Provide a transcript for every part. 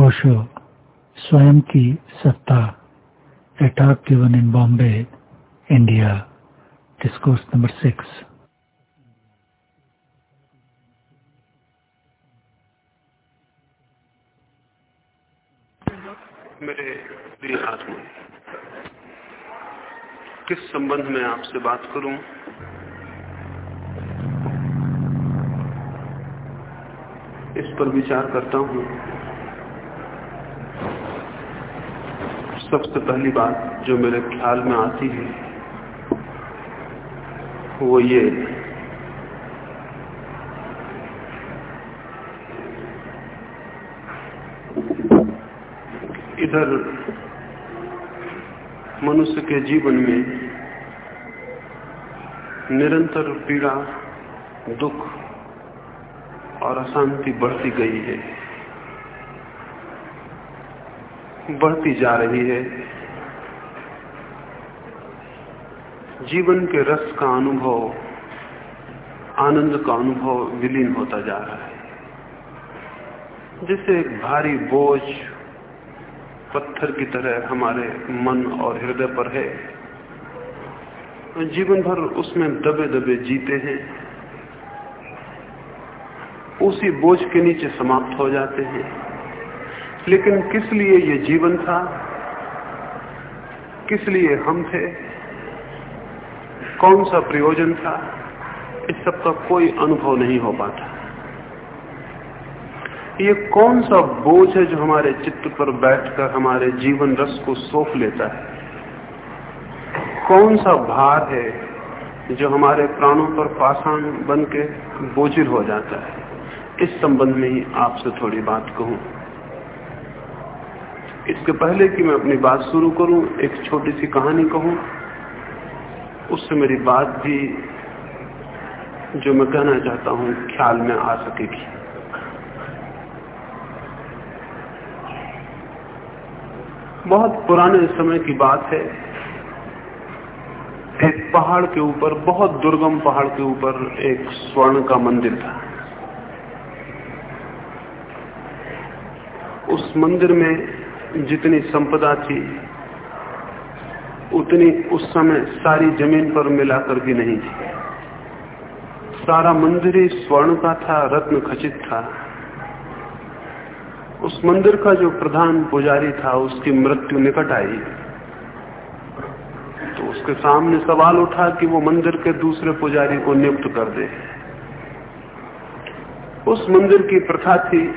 ओशो स्वयं की सत्ता। Talk given in Bombay, India, discourse number six. मेरे प्रिय किस संबंध में आपसे बात करूँ? इस पर विचार करता हूँ। सबसे पहली बात जो मेरे ख्याल में आती है, वो ये इधर मनुष्य के जीवन में निरंतर पीड़ा, दुख और अशांति बढ़ती गई है। बढ़ती जा रही है। जीवन के रस का अनुभव, आनंद का अनुभव विलीन होता जा रहा है। जैसे एक भारी बोझ पत्थर की तरह हमारे मन और हृदय पर है, जीवन भर उसमें दबे दबे जीते हैं। उसी बोझ के नीचे समाप्त हो जाते हैं। लेकिन किस लिए ये जीवन था? किस लिए हम थे? कौन सा प्रयोजन था? इस सब का कोई अनुभव नहीं हो पाता। ये कौन सा बोझ है जो हमारे चित्त पर बैठकर हमारे जीवन रस को सौंप लेता है? कौन सा भार है जो हमारे प्राणों पर पाषाण बन के बोझिल हो जाता है? इस संबंध में ही आपसे थोड़ी बात कहूँ। इसके पहले कि मैं अपनी बात शुरू करूँ, एक छोटी सी कहानी कहूँ। उससे मेरी बात भी, जो मैं कहना चाहता हूँ, ख्याल में आ सकेगी। बहुत पुराने समय की बात है। एक पहाड़ के ऊपर, बहुत दुर्गम पहाड़ के ऊपर एक स्वर्ण का मंदिर था। उस मंदिर में जितनी संपदा थी, उतनी उस समय सारी ज़मीन पर मिलाकर भी नहीं थी। सारा मंदिर ही स्वर्ण का था, रत्न खचित था। उस मंदिर का जो प्रधान पुजारी था, उसकी मृत्यु निकट आई। तो उसके सामने सवाल उठा कि वो मंदिर के दूसरे पुजारी को नियुक्त कर दे। उस मंदिर की प्रथा थी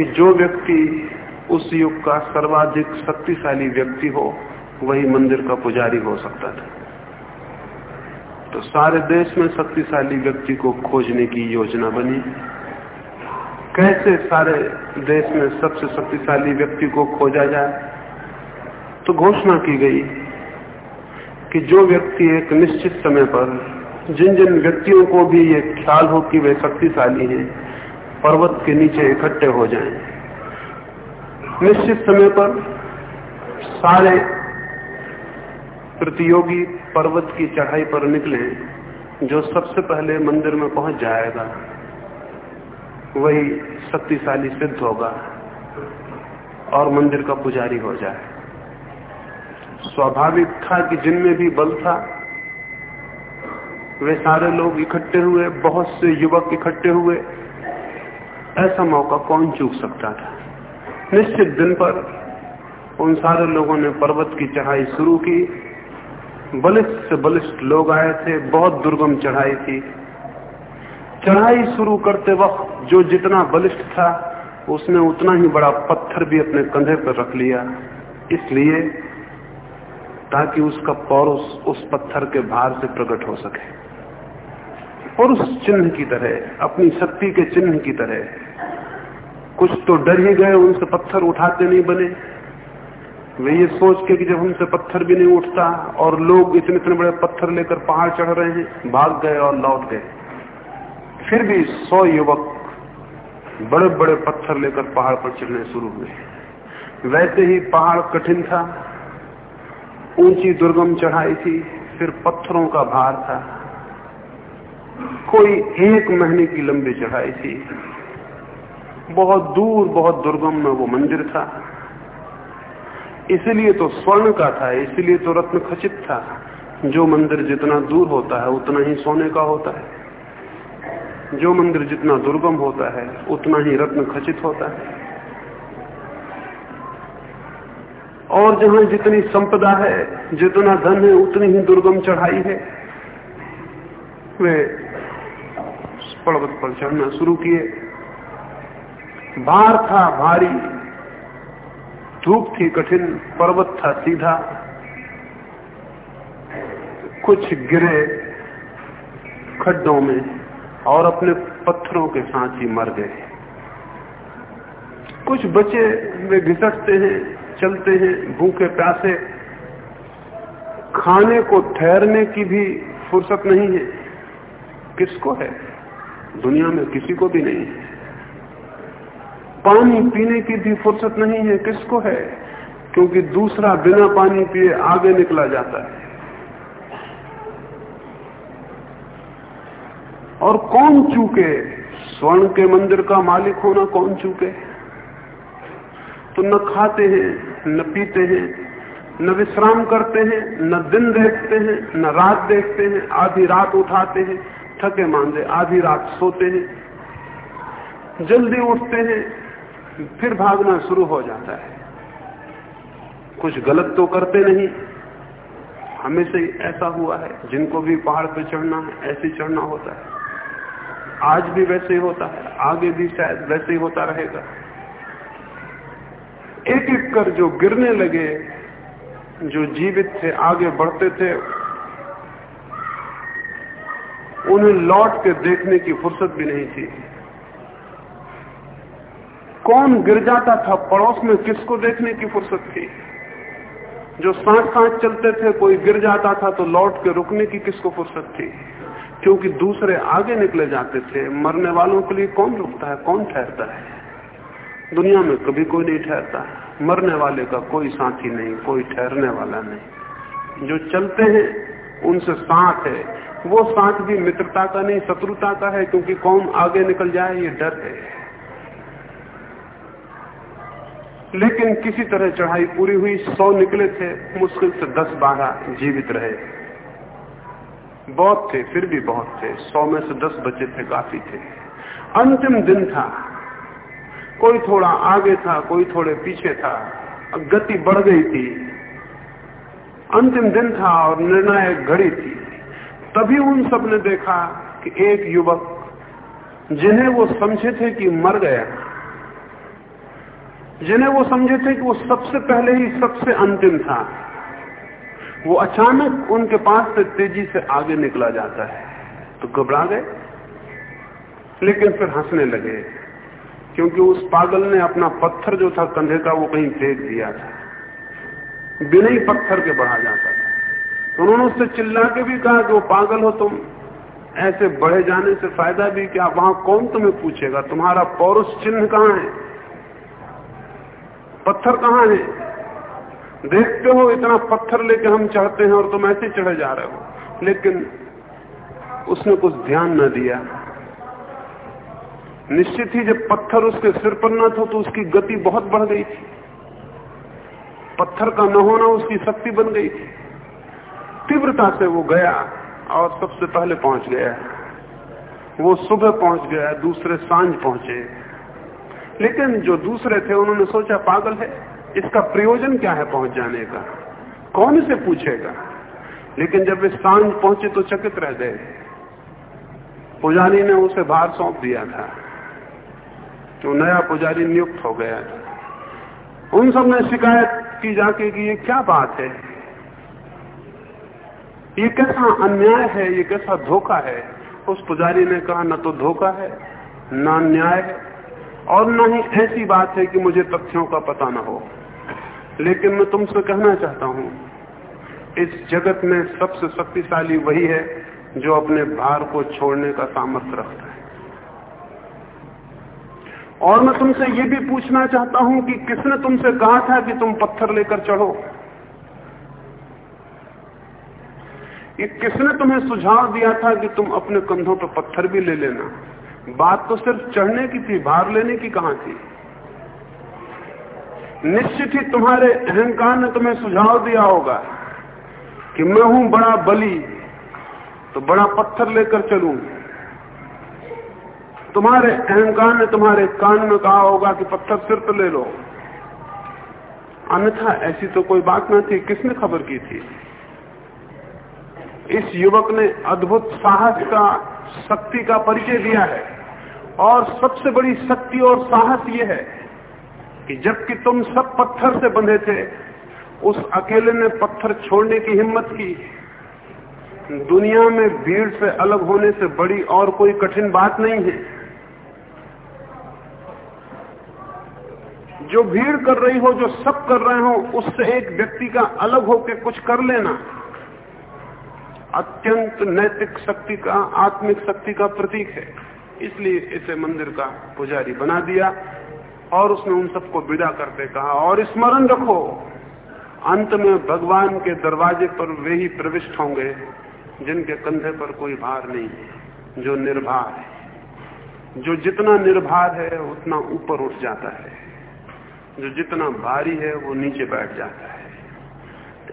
कि जो व्यक्ति उस युग का सर्वाधिक शक्तिशाली व्यक्ति हो, वही मंदिर का पुजारी हो सकता था। तो सारे देश में शक्तिशाली व्यक्ति को खोजने की योजना बनी। कैसे सारे देश में सबसे शक्तिशाली व्यक्ति को खोजा जाए? तो घोषणा की गई कि जो व्यक्ति एक निश्चित समय पर, जिन जिन व्यक्तियों को भी ये ख्याल हो कि वे शक्तिशाली हैं पर्वत के नीचे इकट्ठे हो जाएँ। निश्चित समय पर सारे प्रतियोगी पर्वत की चढ़ाई पर निकले, जो सबसे पहले मंदिर में पहुँच जाएगा वही शक्तिशाली सिद्ध होगा और मंदिर का पुजारी हो जाए स्वाभाविक था कि जिनमें भी बल था, वे सारे लोग इकट्ठे हुए, बहुत से युवक इकट्ठे हुए ऐसा मौका कौन चूक सकता था? निश्चित दिन पर उन सारे लोगों ने पर्वत की चढ़ाई शुरू की। बलिष्ठ से बलिष्ठ लोग आए थे, बहुत दुर्गम चढ़ाई थी। चढ़ाई शुरू करते वक्त जो जितना बलिष्ठ था, उसने उतना ही बड़ा पत्थर भी अपने कंधे पर रख लिया। इसलिए ताकि उसका पौरुष उस पत्थर के भार से प्रकट हो सके। पुरुष चिन्ह की तरह, अपनी शक्ति के चिन्ह की तरह। कुछ तो डर ही गए, उनसे पत्थर उठाते नहीं बने। वे ये सोच के कि जब हमसे पत्थर भी नहीं उठता और लोग इतने इतने बड़े पत्थर लेकर पहाड़ चढ़ रहे हैं, भाग गए और लौट गए। फिर भी सौ युवक बड़े बड़े पत्थर लेकर पहाड़ पर चढ़ने शुरू हुए। वैसे ही पहाड़ कठिन था, ऊँची दुर्गम चढ़ाई थी, फिर पत्थरों का भार था। कोई एक महीने की लंबी चढ़ाई थी। बहुत दूर, बहुत दुर्गम में वो मंदिर था। इसलिए तो स्वर्ण का था, इसलिए तो रत्न खचित था। जो मंदिर जितना दूर होता है, उतना ही सोने का होता है। जो मंदिर जितना दुर्गम होता है, उतना ही रत्न खचित होता है। और जहाँ जितनी संपदा है, जितना धन है, उतनी ही दुर्गम चढ़ाई है। वे पर्वत पर चढ़ना शुरू किए। भार था भारी, धूप थी कठिन, पर्वत था सीधा। कुछ गिरे खड्डों में और अपने पत्थरों के साथ ही मर गए। कुछ बचे वे घिसटते हैं, चलते हैं, भूखे प्यासे। खाने को ठहरने की भी फुर्सत नहीं है। किसको है? दुनिया में किसी को भी नहीं। है पानी पीने की भी फुर्सत नहीं है, किसको है? क्योंकि दूसरा बिना पानी पिए आगे निकला जाता है। और कौन चूके? स्वर्ण के मंदिर का मालिक होना कौन चूके? तो न खाते हैं, न पीते हैं, न विश्राम करते हैं, न दिन देखते हैं, न रात देखते हैं, आधी रात उठाते हैं। थके मांदे, आधी रात सोते हैं, जल्दी उठते हैं, फिर भागना शुरू हो जाता है। कुछ गलत तो करते नहीं। हमेशा ऐसा हुआ है, जिनको भी पहाड़ पे चढ़ना है, ऐसे चढ़ना होता है। आज भी वैसे ही होता है, आगे भी शायद वैसे ही होता रहेगा। एक एक कर जो गिरने लगे, जो जीवित थे, आगे बढ़ते थे उन्हें लौट के देखने की फुर्सत भी नहीं थी। कौन गिर जाता था पड़ोस में, किसको देखने की फुर्सत थी? जो साथ साथ चलते थे, कोई गिर जाता था तो लौट के रुकने की किसको फुर्सत थी? क्योंकि दूसरे आगे निकले जाते थे, मरने वालों के लिए कौन रुकता है, कौन ठहरता है? दुनिया में कभी कोई नहीं ठहरता। मरने वाले का कोई साथी नहीं, कोई ठहरने वाला नहीं। जो चलते हैं, उनसे साथ है। वो साथ भी मित्रता का नहीं, शत्रुता का है, क्योंकि कौन आगे निकल जाए, ये डर है। लेकिन किसी तरह चढ़ाई पूरी हुई, सौ निकले थे, मुश्किल से दस बारह जीवित रहे। बहुत थे, फिर भी बहुत थे। सौ में से दस बचे थे, काफ़ी थे। अंतिम दिन था। कोई थोड़ा आगे था, कोई थोड़े पीछे था। गति बढ़ गई थी। अंतिम दिन था और निर्णायक घड़ी थी। तभी उन सबने देखा कि एक युवक, जिन्हें वो समझे थे कि मर गया, जिन्हें वो समझे थे कि वो सबसे पहले ही सबसे अंतिम था, वो अचानक उनके पास से तेज़ी से आगे निकला जाता है। तो घबरा गए, लेकिन फिर हंसने लगे, क्योंकि उस पागल ने अपना पत्थर जो था कंधे का वो कहीं फेंक दिया था। बिना ही पत्थर के बढ़ा जाता उन्होंने उससे चिल्ला के भी कहा कि वो पागल हो तुम। ऐसे बढ़े जाने से फ़ायदा भी क्या? वहाँ कौन तुम्हें पूछेगा? तुम्हारा पौरुष चिन्ह कहाँ है? पत्थर कहाँ है? देखते हो इतना पत्थर लेके हम चढ़ते हैं और तुम ऐसे चढ़े जा रहे हो। लेकिन उसने कुछ ध्यान न दिया। निश्चित ही जब पत्थर उसके सिर पर न था तो उसकी गति बहुत बढ़ गई थी। पत्थर का न होना उसकी शक्ति बन गई थी। तीव्रता से वो गया और सबसे पहले पहुँच गया। वो सुबह पहुँच गया, दूसरे साँझ पहुँचे। लेकिन जो दूसरे थे, उन्होंने सोचा, पागल है, इसका प्रयोजन क्या है पहुँच जाने का? कौन से पूछेगा? लेकिन जब वे साँझ पहुँचे तो चकित रह गए। पुजारी ने उसे भार सौंप दिया था। तो नया पुजारी नियुक्त हो गया था। उन सबने शिकायत की जाके कि ये क्या बात है? ये कैसा अन्याय है, ये कैसा धोखा है? उस पुजारी ने कहा, न तो धोखा है, न अन्याय है। और न ही ऐसी बात है कि मुझे तथ्यों का पता न हो। लेकिन मैं तुमसे कहना चाहता हूँ, इस जगत में सबसे शक्तिशाली वही है जो अपने भार को छोड़ने का सामर्थ्य रखता है। और मैं तुमसे ये भी पूछना चाहता हूँ कि किसने तुमसे कहा था कि तुम पत्थर लेकर चढ़ो? ये किसने तुम्हें सुझाव दिया था कि तुम अपने कंधों पर पत्थर भी ले लेना? बात तो सिर्फ़ चढ़ने की थी, भार लेने की कहाँ थी? निश्चित ही तुम्हारे अहंकार ने तुम्हें सुझाव दिया होगा कि मैं हूँ बड़ा बली तो बड़ा पत्थर लेकर चलू। तुम्हारे अहंकार ने तुम्हारे कान में कहा होगा कि पत्थर सिर पर ले लो। अन्यथा ऐसी तो कोई बात न थी। किसने खबर की थी? इस युवक ने अद्भुत साहस का, शक्ति का परिचय दिया है। और सबसे बड़ी शक्ति और साहस यह है कि जबकि तुम सब पत्थर से बंधे थे, उस अकेले ने पत्थर छोड़ने की हिम्मत की। दुनिया में भीड़ से अलग होने से बड़ी और कोई कठिन बात नहीं है। जो भीड़ कर रही हो, जो सब कर रहे हो, उससे एक व्यक्ति का अलग होकर कुछ कर लेना। अत्यंत नैतिक शक्ति का, आत्मिक शक्ति का प्रतीक है। इसलिए इसे मंदिर का पुजारी बना दिया और उसने उन सबको विदा करते कहा, और स्मरण रखो, अंत में भगवान के दरवाजे पर वे ही प्रविष्ट होंगे, जिनके कंधे पर कोई भार नहीं है, जो निर्भार है। जो जितना निर्भार है, उतना ऊपर उठ जाता है। जो जितना भारी है, वो नीचे बैठ जाता है।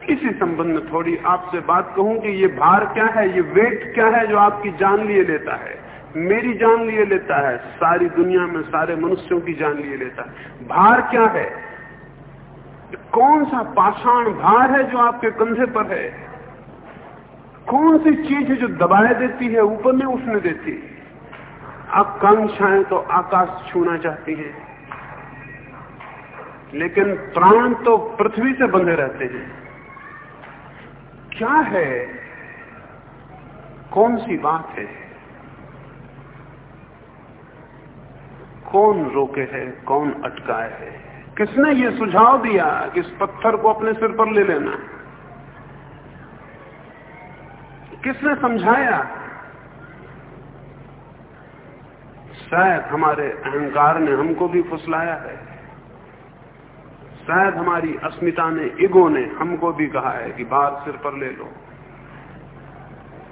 इसी संबंध में थोड़ी आपसे बात कहूँ कि ये भार क्या है, ये वेट क्या है जो आपकी जान लिए लेता है? मेरी जान लिए लेता है, सारी दुनिया में सारे मनुष्यों की जान लिए लेता है। भार क्या है? कौन सा पाषाण भार है जो आपके कंधे पर है? कौन सी चीज़ है जो दबाए देती है, ऊपर में उठने देती आकांक्षाएँ तो आकाश छूना चाहती हैं, लेकिन प्राण तो पृथ्वी से बंधे रहते हैं। क्या है? कौन सी बात है? कौन रोके है? कौन अटकाए है? किसने ये सुझाव दिया कि इस पत्थर को अपने सिर पर ले लेना? किसने समझाया? शायद हमारे अहंकार ने हमको भी फुसलाया है। शायद हमारी अस्मिता ने इगो ने हमको भी कहा है कि भार सिर पर ले लो।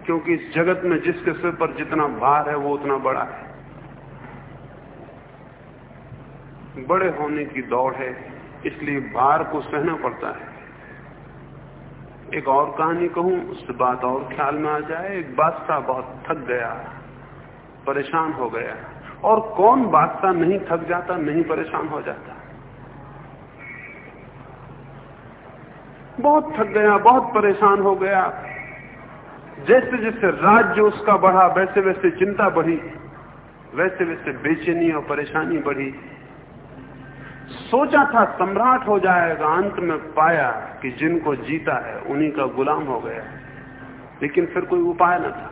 क्योंकि इस जगत में जिसके सिर पर जितना भार है, वो उतना बड़ा है। बड़े होने की दौड़ है, इसलिए भार को सहना पड़ता है। एक और कहानी कहूँ, उससे बात और ख्याल में आ जाए। एक बादशाह बहुत थक गया, परेशान हो गया। और कौन बादशाह नहीं थक जाता, नहीं परेशान हो जाता? बहुत थक गया, बहुत परेशान हो गया। जैसे जैसे राज्य उसका बढ़ा, वैसे वैसे चिंता बढ़ी, वैसे वैसे बेचैनी और परेशानी बढ़ी। सोचा था सम्राट हो जाएगा, अंत में पाया कि जिनको जीता है, उन्हीं का गुलाम हो गया। लेकिन फिर कोई उपाय न था।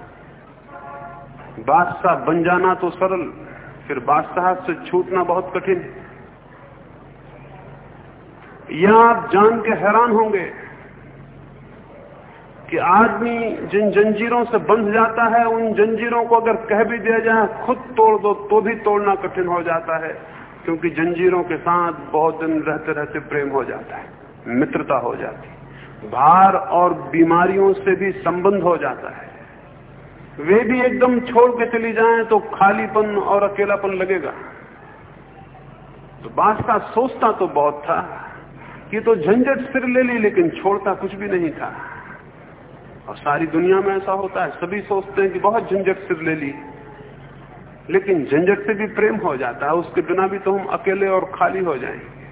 बादशाह बन जाना तो सरल, फिर बादशाह से छूटना बहुत कठिन यह आप जान के हैरान होंगे कि आदमी जिन जंजीरों से बंध जाता है, उन जंजीरों को अगर कह भी दिया जाए, खुद तोड़ दो तो भी तोड़ना कठिन हो जाता है, क्योंकि जंजीरों के साथ बहुत दिन रहते रहते प्रेम हो जाता है, मित्रता हो जाती भार और बीमारियों से भी संबंध हो जाता है। वे भी एकदम छोड़ के चली जाएँ तो खालीपन और अकेलापन लगेगा। तो बादशाह सोचता तो बहुत था। कि तो झंझट सिर ले ली, लेकिन छोड़ता कुछ भी नहीं था। और सारी दुनिया में ऐसा होता है, सभी सोचते हैं कि बहुत झंझट सिर ले ली। लेकिन झंझट से भी प्रेम हो जाता है, उसके बिना भी तो हम अकेले और खाली हो जाएँगे।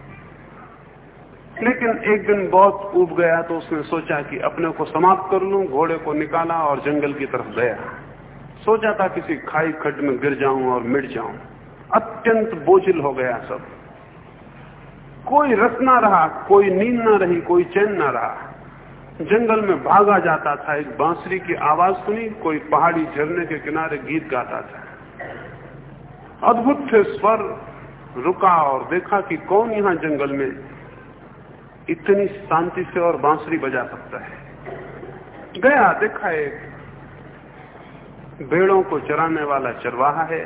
लेकिन एक दिन बहुत उब गया तो उसने सोचा कि अपने को समाप्त कर लूँ, घोड़े को निकाला और जंगल की तरफ़ गया। सोचा था किसी खाई खड्ड में गिर जाऊँ और मिट जाऊँ। अत्यंत बोझिल हो गया सब। कोई रस ना रहा, कोई नींद ना रही, कोई चैन ना रहा। जंगल में भागा जाता था, एक बांसुरी की आवाज़ सुनी, कोई पहाड़ी झरने के किनारे गीत गाता था। अद्भुत थे स्वर, रुका और देखा कि कौन यहाँ जंगल में इतनी शांति से और बांसुरी बजा सकता है। गया, देखा एक भेड़ों को चराने वाला चरवाहा है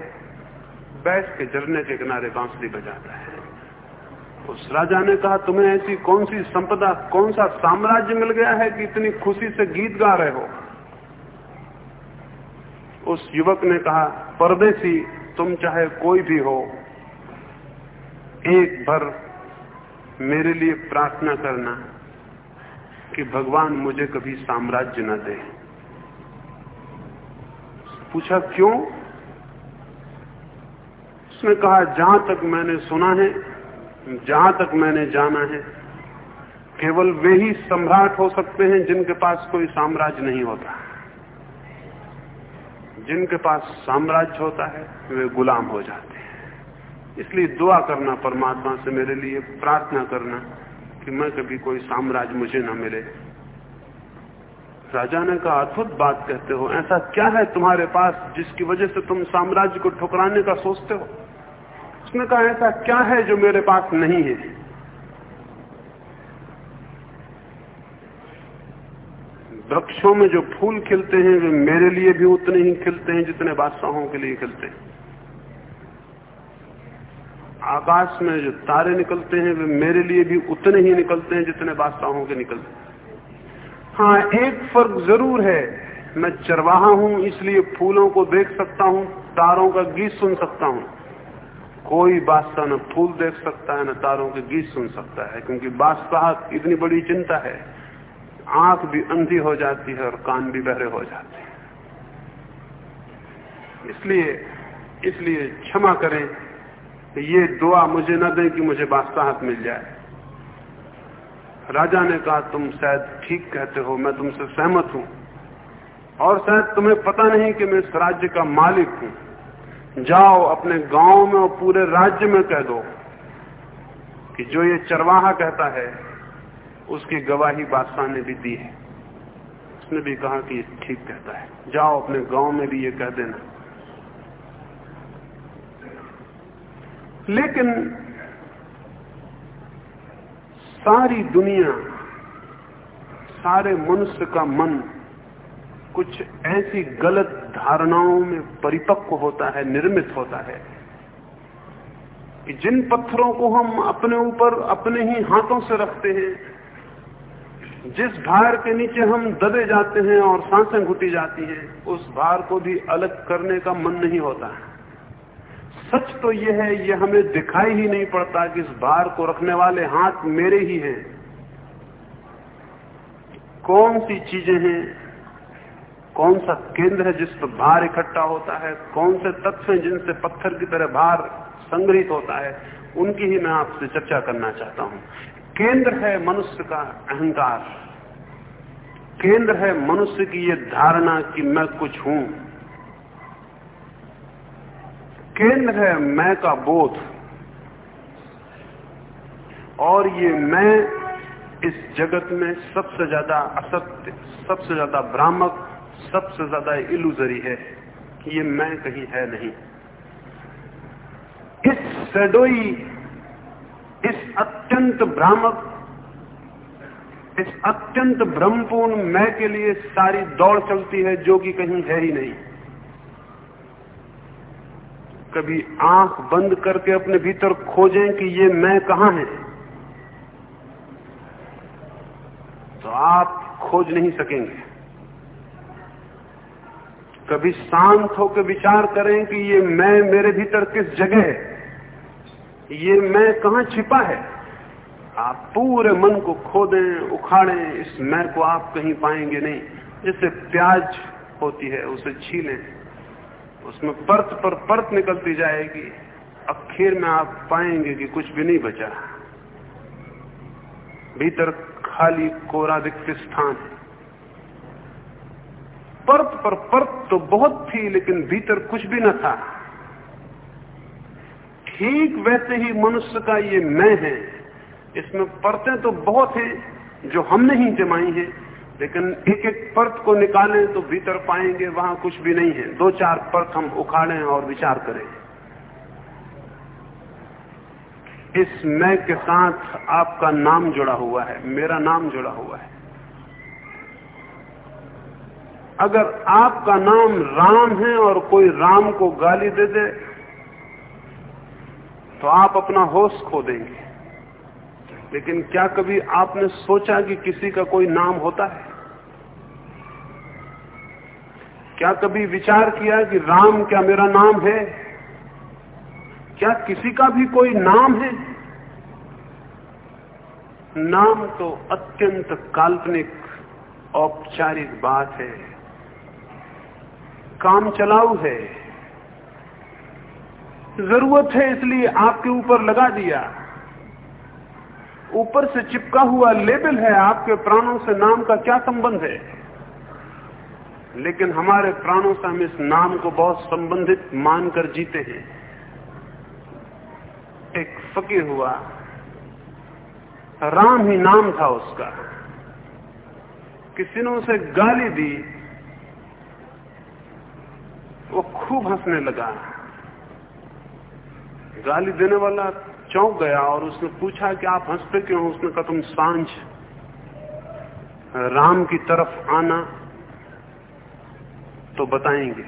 बैठ के झरने के किनारे बांसुरी बजाता है। उस राजा ने कहा, तुम्हें ऐसी कौन सी संपदा कौन सा साम्राज्य मिल गया है कि इतनी खुशी से गीत गा रहे हो? उस युवक ने कहा, परदेसी, तुम चाहे कोई भी हो, एक भर मेरे लिए प्रार्थना करना कि भगवान मुझे कभी साम्राज्य न दे। पूछा, क्यों? उसने कहा, जहाँ तक मैंने सुना है जहाँ तक मैंने जाना है, केवल वे ही सम्राट हो सकते हैं जिनके पास कोई साम्राज्य नहीं होता। जिनके पास साम्राज्य होता है, वे गुलाम हो जाते हैं। इसलिए दुआ करना परमात्मा से मेरे लिए, प्रार्थना करना कि मैं कभी कोई साम्राज्य मुझे न मिले। राजा ने कहा, अद्भुत बात कहते हो। ऐसा क्या है तुम्हारे पास जिसकी वजह से तुम साम्राज्य को ठुकराने का सोचते हो? उसने कहा, ऐसा क्या है जो मेरे पास नहीं है? वृक्षों में जो फूल खिलते हैं, वे मेरे लिए भी उतने ही खिलते हैं जितने बादशाहों के लिए खिलते हैं। आकाश में जो तारे निकलते हैं, वे मेरे लिए भी उतने ही निकलते हैं जितने बादशाहों के निकलते हैं। हाँ एक फ़र्क ज़रूर है। मैं चरवाहा हूँ, इसलिए फूलों को देख सकता हूँ, तारों का गीत सुन सकता हूँ। कोई बादशाह न फूल देख सकता है, न तारों के गीत सुन सकता है, क्योंकि बादशाह इतनी बड़ी चिंता है। आँख भी अंधी हो जाती है और कान भी बहरे हो जाते हैं। इसलिए इसलिए क्षमा करें ये दुआ मुझे न दें कि मुझे बादशाहत मिल जाए। राजा ने कहा, तुम शायद ठीक कहते हो, मैं तुमसे सहमत हूँ। और शायद तुम्हें पता नहीं कि मैं इस राज्य का मालिक हूँ। जाओ अपने गाँव में और पूरे राज्य में कह दो कि जो ये चरवाहा कहता है, उसकी गवाही बादशाह ने भी दी है। उसने भी कहा कि ठीक कहता है। जाओ अपने गाँव में भी ये कह देना। लेकिन सारी दुनिया, सारे मनुष्य का मन कुछ ऐसी गलत धारणाओं में परिपक्व होता है, निर्मित होता है कि जिन पत्थरों को हम अपने ऊपर अपने ही हाथों से रखते हैं, जिस भार के नीचे हम दबे जाते हैं और साँसें घुटी जाती हैं, उस भार को भी अलग करने का मन नहीं होता है। सच तो यह है ये हमें दिखाई ही नहीं पड़ता कि इस भार को रखने वाले हाथ मेरे ही हैं। कौन सी चीज़ें हैं कौन सा केंद्र है जिस पर भार इकट्ठा होता है? कौन से तत्व हैं जिनसे पत्थर की तरह भार संग्रहित होता है? उनकी ही मैं आपसे चर्चा करना चाहता हूँ। केंद्र है मनुष्य का अहंकार। केंद्र है मनुष्य की यह धारणा कि मैं कुछ हूँ। केंद्र है मैं का बोध। और ये मैं इस जगत में सबसे ज़्यादा असत्य, सबसे ज़्यादा भ्रामक सबसे ज़्यादा इलूजरी है कि ये मैं कहीं है नहीं। इस सडोई, इस अत्यंत भ्रामक, इस अत्यंत भ्रमपूर्ण मैं के लिए सारी दौड़ चलती है जो कि कहीं है ही नहीं। कभी आँख बंद करके अपने भीतर खोजें कि ये मैं कहाँ है तो आप खोज नहीं सकेंगे। कभी शांत होकर विचार करें कि ये मैं मेरे भीतर किस जगह है? ये मैं कहा छिपा है? आप पूरे मन को खोदें, उखाड़ें, इस मैं को आप कहीं पाएँगे नहीं। जैसे प्याज होती है, उसे छीलें। उसमें परत पर परत निकलती जाएगी। आखिर में आप पाएँगे कि कुछ भी नहीं बचा। भीतर खाली कोरा रिक्त स्थान है। परत पर परत तो बहुत थी, लेकिन भीतर कुछ भी न था। ठीक वैसे ही मनुष्य का ये मैं है। इसमें परतें तो बहुत हैं, जो हमने ही जमाई हैं, लेकिन एक एक परत को निकालें तो भीतर पाएँगे, वहाँ कुछ भी नहीं है। दो चार परत हम उखाड़ें और विचार करें। इस मैं के साथ आपका नाम जुड़ा हुआ है, मेरा नाम जुड़ा हुआ है। अगर आपका नाम राम है और कोई राम को गाली दे दे तो आप अपना होश खो देंगे। लेकिन क्या कभी आपने सोचा कि किसी का कोई नाम होता है? क्या कभी विचार किया कि राम क्या मेरा नाम है? क्या किसी का भी कोई नाम है? नाम तो अत्यंत काल्पनिक, औपचारिक बात है। काम चलाऊ है। ज़रूरत है इसलिए आपके ऊपर लगा दिया। ऊपर से चिपका हुआ लेबल है, आपके प्राणों से नाम का क्या संबंध है? लेकिन हमारे प्राणों से हम इस नाम को बहुत संबंधित मानकर जीते हैं। एक फकीर हुआ। राम ही नाम था उसका। किसी ने उसे गाली दी। वो खूब हंसने लगा। गाली देने वाला चौंक गया और उसने पूछा कि आप हँसते क्यों उसने कहा, तुम साँझ राम की तरफ़ आना तो बताएँगे।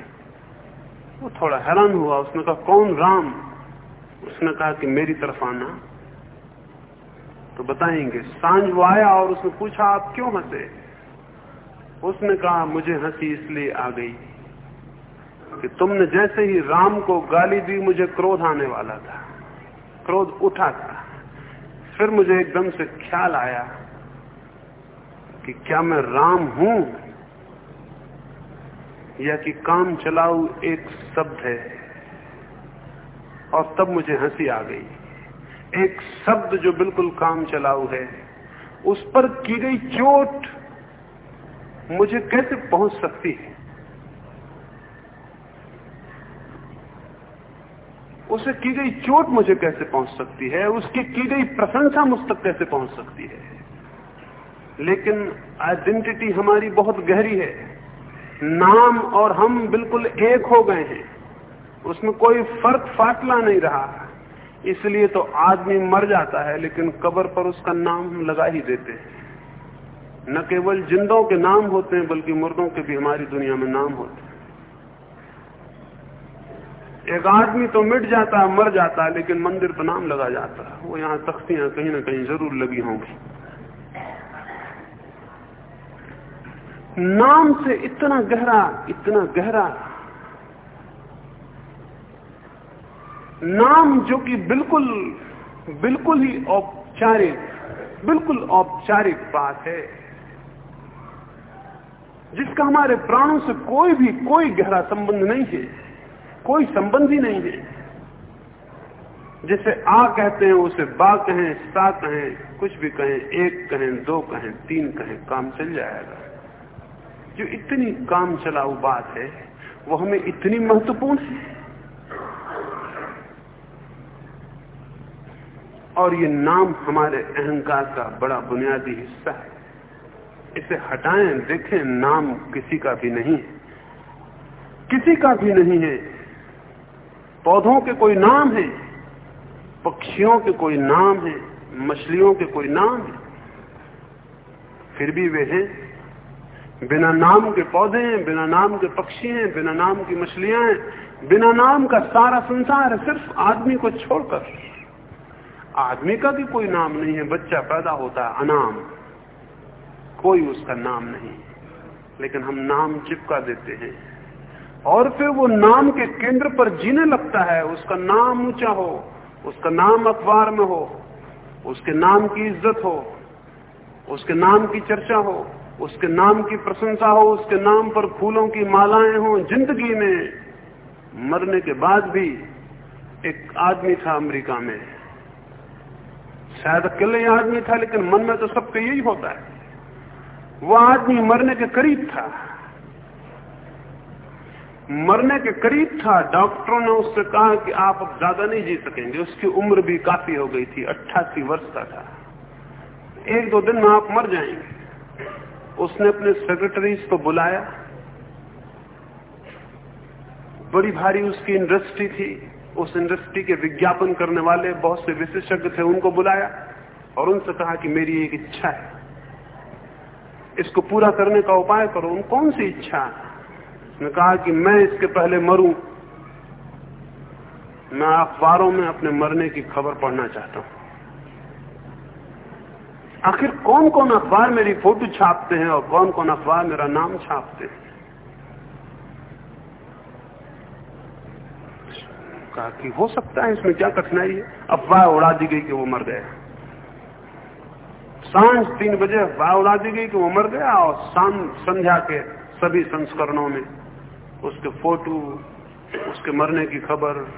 वो थोड़ा हैरान हुआ। उसने कहा, कौन राम? उसने कहा कि मेरी तरफ़ आना तो बताएँगे। साँझ वो आया और उसने पूछा, आप क्यों हंसे? उसने कहा, मुझे हँसी इसलिए आ गई। कि तुमने जैसे ही राम को गाली दी, मुझे क्रोध आने वाला था। क्रोध उठा था। फिर मुझे एकदम से ख्याल आया कि क्या मैं राम हूँ, या कि काम चलाऊ एक शब्द है। और तब मुझे हँसी आ गई। एक शब्द जो बिल्कुल काम चलाऊ है, उस पर की गई चोट मुझे कैसे पहुँच सकती है? उसे की गई चोट मुझे कैसे पहुँच सकती है? उसकी की गई प्रशंसा मुझ तक कैसे पहुँच सकती है? लेकिन आइडेंटिटी हमारी बहुत गहरी है। नाम और हम बिल्कुल एक हो गए हैं। उसमें कोई फ़र्क फाटला नहीं रहा। इसलिए तो आदमी मर जाता है, लेकिन कबर पर उसका नाम हम लगा ही देते हैं। न केवल जिंदों के नाम होते हैं, बल्कि मुर्दों के भी हमारी दुनिया में नाम होते हैं। एक आदमी तो मिट जाता है, मर जाता है, लेकिन मंदिर पर नाम लगा जाता है। वो यहाँ तख्तियाँ कहीं ना कहीं ज़रूर लगी होंगी। नाम से इतना गहरा इतना गहरा। नाम जो कि बिल्कुल बिल्कुल ही औपचारिक, बिल्कुल औपचारिक बात है, जिसका हमारे प्राणों से कोई भी, कोई गहरा संबंध नहीं है। कोई संबंध ही नहीं है। जिसे आ कहते हैं, उसे बा कहें, सा कहें, कुछ भी कहें, एक कहें, दो कहें, तीन कहें, काम चल जाएगा। जो इतनी काम चलाऊ बात है, वो हमें इतनी महत्वपूर्ण है। और ये नाम हमारे अहंकार का बड़ा बुनियादी हिस्सा है। इसे हटाएँ, देखें, नाम किसी का भी नहीं है। किसी का भी नहीं है। पौधों के कोई नाम है, पक्षियों के कोई नाम है, मछलियों के कोई नाम है, फिर भी वे हैं। बिना नाम के पौधे हैं, बिना नाम के पक्षी हैं, बिना नाम की मछलियाँ हैं, बिना नाम का सारा संसार है सिर्फ़ आदमी को छोड़कर। आदमी का भी कोई नाम नहीं है, बच्चा पैदा होता है, अनाम। कोई उसका नाम नहीं। लेकिन हम नाम चिपका देते हैं। और फिर वो नाम के केंद्र पर जीने लगता है। उसका नाम ऊँचा हो, उसका नाम अखबार में हो, उसके नाम की इज़्ज़त हो, उसके नाम की चर्चा हो, उसके नाम की प्रशंसा हो, उसके नाम पर फूलों की मालाएँ हो। ज़िंदगी में मरने के बाद भी एक आदमी था अमेरिका में। शायद अकेले आदमी था, लेकिन मन में तो सबके यही होता है। वो आदमी मरने के करीब था। मरने के करीब था, डॉक्टरों ने उससे कहा कि आप अब ज़्यादा नहीं जी सकेंगे। उसकी उम्र भी काफ़ी हो गई थी, अट्ठासी वर्ष का था। एक दो दिन में आप मर जाएँगे। उसने अपने सेक्रेटरीज को बुलाया। बड़ी भारी उसकी इंडस्ट्री थी। उस इंडस्ट्री के विज्ञापन करने वाले बहुत से विशेषज्ञ थे, उनको बुलाया और उनसे कहा कि मेरी एक इच्छा है। इसको पूरा करने का उपाय करो। उन कौन सी इच्छा उसने कहा कि मैं इसके पहले मरूं। मैं अखबारों में अपने मरने की खबर पढ़ना चाहता हूँ। आखिर कौन कौन अखबार मेरी फ़ोटो छापते हैं और कौन कौन अखबार मेरा नाम छापते हैं? कहा कि हो सकता है इसमें क्या कठिनाई है? अफवाह उड़ा दी गई कि वो मर गया। साँझ तीन बजे अफवाह उड़ा दी गई कि वो मर गया और शाम संध्या के सभी संस्करणों में उसके फ़ोटो, उसके मरने की खबर,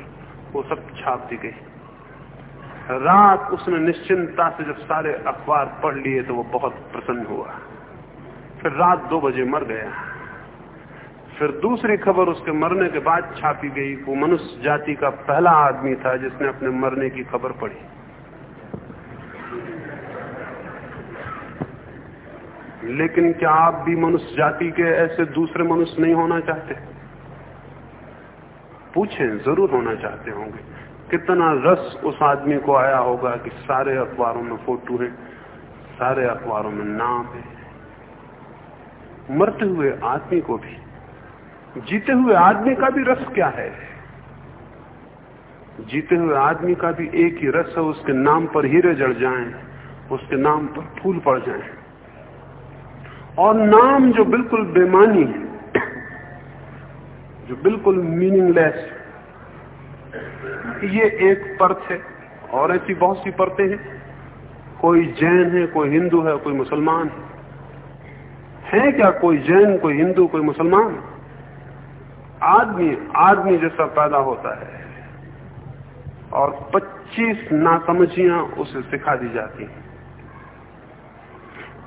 वो सब छाप दी गई। रात उसने निश्चिंतता से जब सारे अखबार पढ़ लिए तो वो बहुत प्रसन्न हुआ। फिर रात दो बजे मर गया। फिर दूसरी खबर उसके मरने के बाद छापी गई। वो मनुष्य जाति का पहला आदमी था जिसने अपने मरने की खबर पढ़ी। लेकिन क्या आप भी मनुष्य जाति के ऐसे दूसरे मनुष्य नहीं होना चाहते? पूछें ज़रूर होना चाहते होंगे। कितना रस उस आदमी को आया होगा कि सारे अखबारों में फ़ोटो है सारे अखबारों में नाम है। मरते हुए आदमी को भी जीते हुए आदमी का भी रस क्या है? जीते हुए आदमी का भी एक ही रस है उसके नाम पर हीरे जड़ जाएँ, उसके नाम पर फूल पड़ जाएँ। और नाम जो बिल्कुल बेमानी है, जो बिल्कुल मीनिंगलेस ये एक परत है, और ऐसी बहुत सी परतें हैं। कोई जैन है, कोई हिंदू है, कोई मुसलमान है। है क्या कोई जैन, कोई हिंदू, कोई मुसलमान? आदमी आदमी जैसा पैदा होता है, और 25 नासमझियाँ उसे सिखा दी जाती हैं।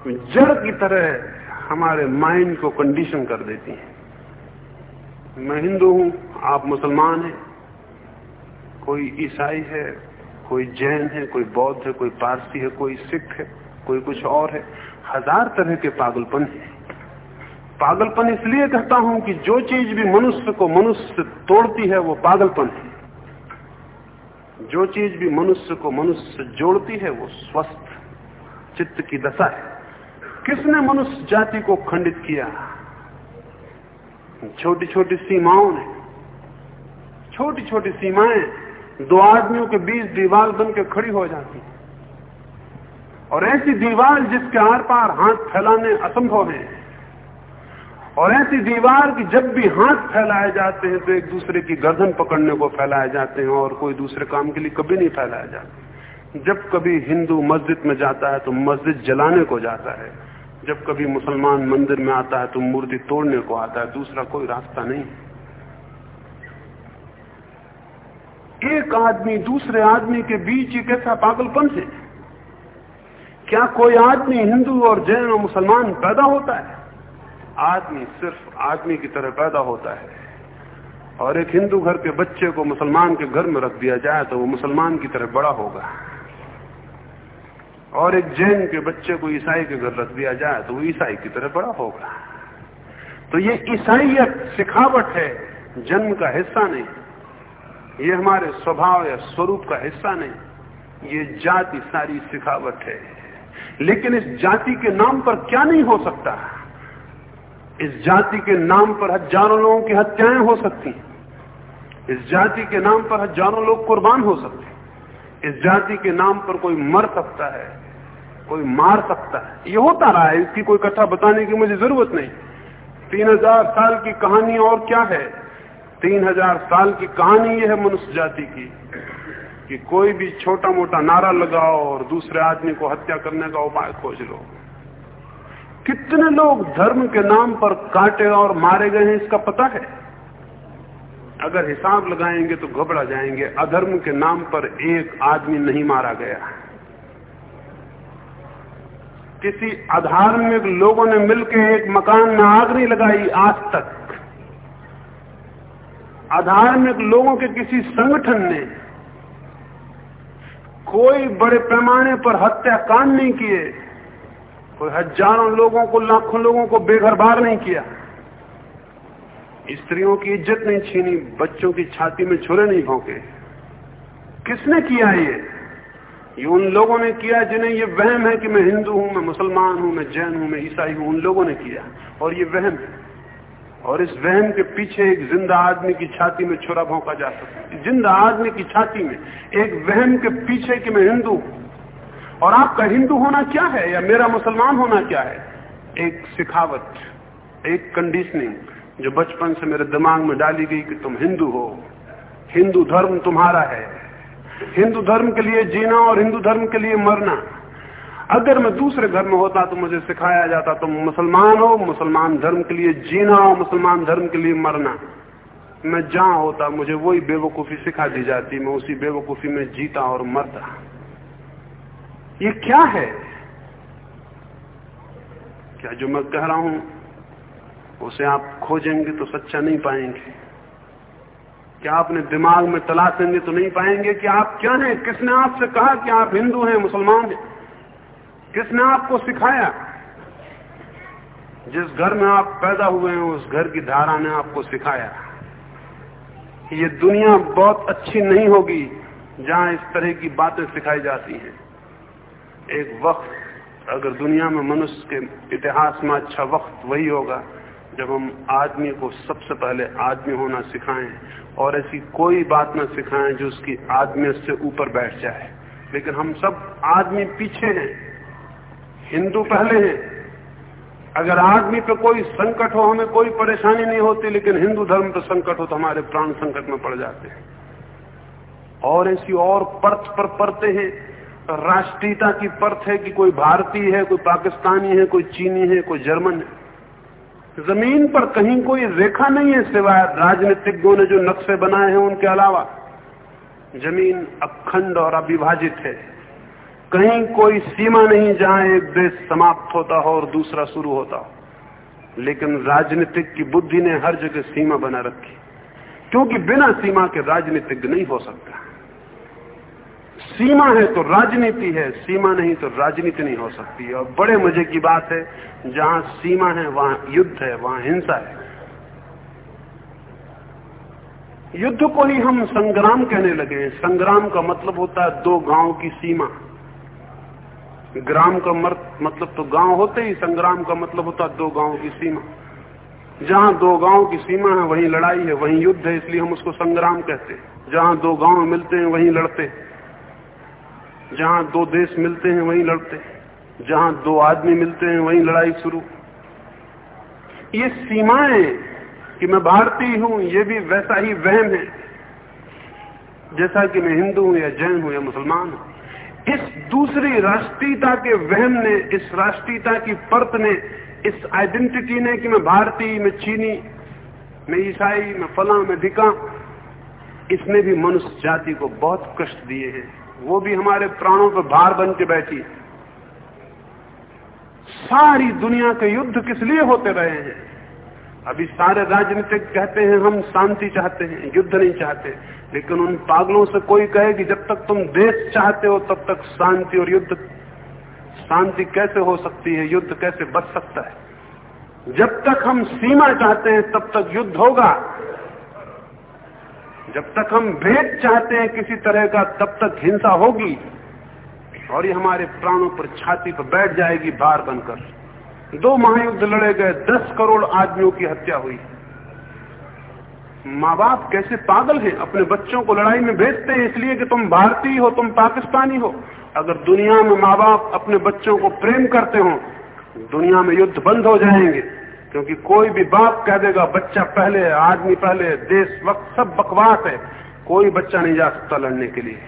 जड़ की तरह हमारे माइंड को कंडीशन कर देती हैं। मैं हिंदू हूँ, आप मुसलमान हैं। कोई ईसाई है, कोई जैन है, कोई बौद्ध है, कोई पारसी है, कोई सिख है, कोई कुछ और है। हज़ार तरह के पागलपन है। पागलपन इसलिए कहता हूँ कि जो चीज़ भी मनुष्य को मनुष्य तोड़ती है, वो पागलपन है। जो चीज़ भी मनुष्य को मनुष्य जोड़ती है, वो स्वस्थ चित्त की दशा है। किसने मनुष्य जाति को खंडित किया? छोटी छोटी सीमाओं ने। छोटी छोटी सीमाएँ, दो आदमियों के बीच दीवार बन के खड़ी हो जाती। और ऐसी दीवार जिसके आर पार हाथ फैलाने असंभव है। और ऐसी दीवार की जब भी हाथ फैलाए जाते हैं तो एक दूसरे की गर्दन पकड़ने को फैलाए जाते हैं और कोई दूसरे काम के लिए कभी नहीं फैलाया जाता। जब कभी हिंदू मस्जिद में जाता है तो मस्जिद जलाने को जाता है। जब कभी मुसलमान मंदिर में आता है तो मूर्ति तोड़ने को आता है, दूसरा कोई रास्ता नहीं। एक आदमी दूसरे आदमी के बीच एक ऐसा पागलपन है क्या कोई आदमी हिंदू और जैन और मुसलमान पैदा होता है? आदमी सिर्फ़ आदमी की तरह पैदा होता है। और एक हिंदू घर के बच्चे को मुसलमान के घर में रख दिया जाए तो वो मुसलमान की तरह बड़ा होगा। और एक जैन के बच्चे को ईसाई के घर रख दिया जाए तो वो ईसाई की तरह बड़ा होगा। तो ये ईसाइयत सिखावट है, जन्म का हिस्सा नहीं। ये हमारे स्वभाव या स्वरूप का हिस्सा नहीं। ये जाति सारी सिखावट है। लेकिन इस जाति के नाम पर क्या नहीं हो सकता? इस जाति के नाम पर हज़ारों लोगों की हत्याएँ हो सकती इस जाति के नाम पर हज़ारों लोग कुर्बान हो सकते इस जाति के नाम पर कोई मर सकता है, कोई मार सकता है। ये होता रहा है, इसकी कोई कथा बताने की मुझे ज़रूरत नहीं। तीन हज़ार साल की कहानी और क्या है? तीन हज़ार साल की कहानी यह है मनुष्य जाति की, कि कोई भी छोटा मोटा नारा लगाओ और दूसरे आदमी को हत्या करने का उपाय खोज लो। कितने लोग धर्म के नाम पर काटे और मारे गए हैं, इसका पता है? अगर हिसाब लगाएँगे तो घबरा जाएँगे। अधर्म के नाम पर एक आदमी नहीं मारा गया। किसी अधार्मिक लोगों ने मिलकर एक मकान में आग नहीं लगाई आज तक। अधार्मिक लोगों के किसी संगठन ने कोई बड़े पैमाने पर हत्याकांड नहीं किए, कोई हज़ारों लोगों को, लाखों लोगों को बेघर बार नहीं किया। स्त्रियों की इज़्ज़त नहीं छीनी, बच्चों की छाती में छुरे नहीं भोंके। किसने किया ये? ये उन लोगों ने किया जिन्हें ये वहम है कि मैं हिंदू हूँ, मैं मुसलमान हूँ, मैं जैन हूँ, मैं ईसाई हूँ, उन लोगों ने किया। और ये वहम है। और इस वहम के पीछे एक ज़िंदा आदमी की छाती में छुरा भोंका जा सकता है। ज़िंदा आदमी की छाती में एक वहम के पीछे कि मैं हिंदू और आपका हिंदू होना क्या है या मेरा मुसलमान होना क्या है? एक सिखावट, एक कंडीशनिंग जो बचपन से मेरे दिमाग में डाली गई कि तुम हिंदू हो, हिंदू धर्म तुम्हारा है। हिंदू धर्म के लिए जीना और हिंदू धर्म के लिए मरना। अगर मैं दूसरे घर में होता तो मुझे सिखाया जाता, तुम मुसलमान हो, मुसलमान धर्म के लिए जीना और मुसलमान धर्म के लिए मरना। मैं जहाँ होता, मुझे वही बेवकूफ़ी सिखा दी जाती, मैं उसी बेवकूफ़ी में जीता और मरता। ये क्या है? क्या जो मैं कह रहा हूँ उसे आप खोजेंगे तो सच्चा नहीं पाएँगे। क्या अपने दिमाग में तलाशेंगे तो नहीं पाएँगे कि आप क्या हैं? किसने आपसे कहा कि आप हिंदू हैं, मुसलमान हैं? किसने आपको सिखाया? जिस घर में आप पैदा हुए हैं, उस घर की धारा ने आपको सिखाया। ये दुनिया बहुत अच्छी नहीं होगी जहाँ इस तरह की बातें सिखाई जाती हैं। एक वक्त, अगर दुनिया में मनुष्य के इतिहास में अच्छा वक्त वही होगा। जब हम आदमी को सबसे पहले आदमी होना सिखाएँ और ऐसी कोई बात ना सिखाएँ जो उसकी आदमी से ऊपर बैठ जाए। लेकिन हम सब आदमी पीछे हैं, हिंदू पहले हैं। अगर आदमी पे कोई संकट हो, हमें कोई परेशानी नहीं होती, लेकिन हिंदू धर्म पे संकट हो तो हमारे प्राण संकट में पड़ जाते हैं। और ऐसी और परत पर पड़ते हैं। राष्ट्रीयता की परत है कि कोई भारतीय है, कोई पाकिस्तानी है, कोई चीनी है, कोई जर्मन है। ज़मीन पर कहीं कोई रेखा नहीं है सिवाय राजनीतिज्ञों ने जो नक्शे बनाए हैं उनके अलावा। ज़मीन अखंड और अविभाजित है। कहीं कोई सीमा नहीं जहाँ एक देश समाप्त होता हो और दूसरा शुरू होता हो। लेकिन राजनीतिक की बुद्धि ने हर जगह सीमा बना रखी। क्योंकि बिना सीमा के राजनीतिज्ञ नहीं हो सकता। सीमा है तो राजनीति है, सीमा नहीं तो राजनीति नहीं हो सकती। और बड़े मज़े की बात है, जहाँ सीमा है, वहाँ युद्ध है, वहाँ हिंसा है। युद्ध को ही हम संग्राम कहने लगे संग्राम का मतलब होता है दो गाँव की सीमा। ग्राम का मतलब तो गाँव होते ही, संग्राम का मतलब होता है दो गाँव की सीमा। जहाँ दो गाँव की सीमा है, वहीं लड़ाई है, वहीं युद्ध है, इसलिए हम उसको संग्राम कहते हैं। जहाँ दो गाँव मिलते हैं, वहीं लड़ते हैं। जहाँ दो देश मिलते हैं, वहीं लड़ते हैं। जहाँ दो आदमी मिलते हैं, वहीं लड़ाई शुरू। ये सीमाएँ कि मैं भारतीय हूँ, ये भी वैसा ही वहम है, जैसा कि मैं हिंदू हूँ या जैन हूँ या मुसलमान हूँ। इस दूसरी राष्ट्रीयता के वहम ने, इस राष्ट्रीयता की परत ने, इस आइडेंटिटी ने कि मैं भारतीय, मैं चीनी, मैं ईसाई, मैं फला, मैं धिका इसने भी मनुष्य जाति को बहुत कष्ट दिए हैं। वो भी हमारे प्राणों पर भार बन के बैठी। सारी दुनिया के युद्ध किस लिए होते रहे हैं? अभी सारे राजनीतिक कहते हैं, हम शांति चाहते हैं, युद्ध नहीं चाहते। लेकिन उन पागलों से कोई कहे कि जब तक तुम देश चाहते हो, तब तक शांति और युद्ध, शांति कैसे हो सकती है? युद्ध कैसे बच सकता है? जब तक हम सीमा चाहते हैं, तब तक युद्ध होगा। जब तक हम भेद चाहते हैं किसी तरह का, तब तक हिंसा होगी। और ये हमारे प्राणों पर छाती पर बैठ जाएगी बार बनकर। दो महायुद्ध लड़े गए, दस करोड़ आदमियों की हत्या हुई। माँ बाप कैसे पागल हैं? अपने बच्चों को लड़ाई में भेजते हैं इसलिए कि तुम भारतीय हो, तुम पाकिस्तानी हो। अगर दुनिया में माँ बाप अपने बच्चों को प्रेम करते हो, दुनिया में युद्ध बंद हो जाएँगे। क्योंकि कोई भी बाप कह देगा, बच्चा पहले आदमी पहले देश, वक्त सब बकवास है। कोई बच्चा नहीं जा सकता लड़ने के लिए।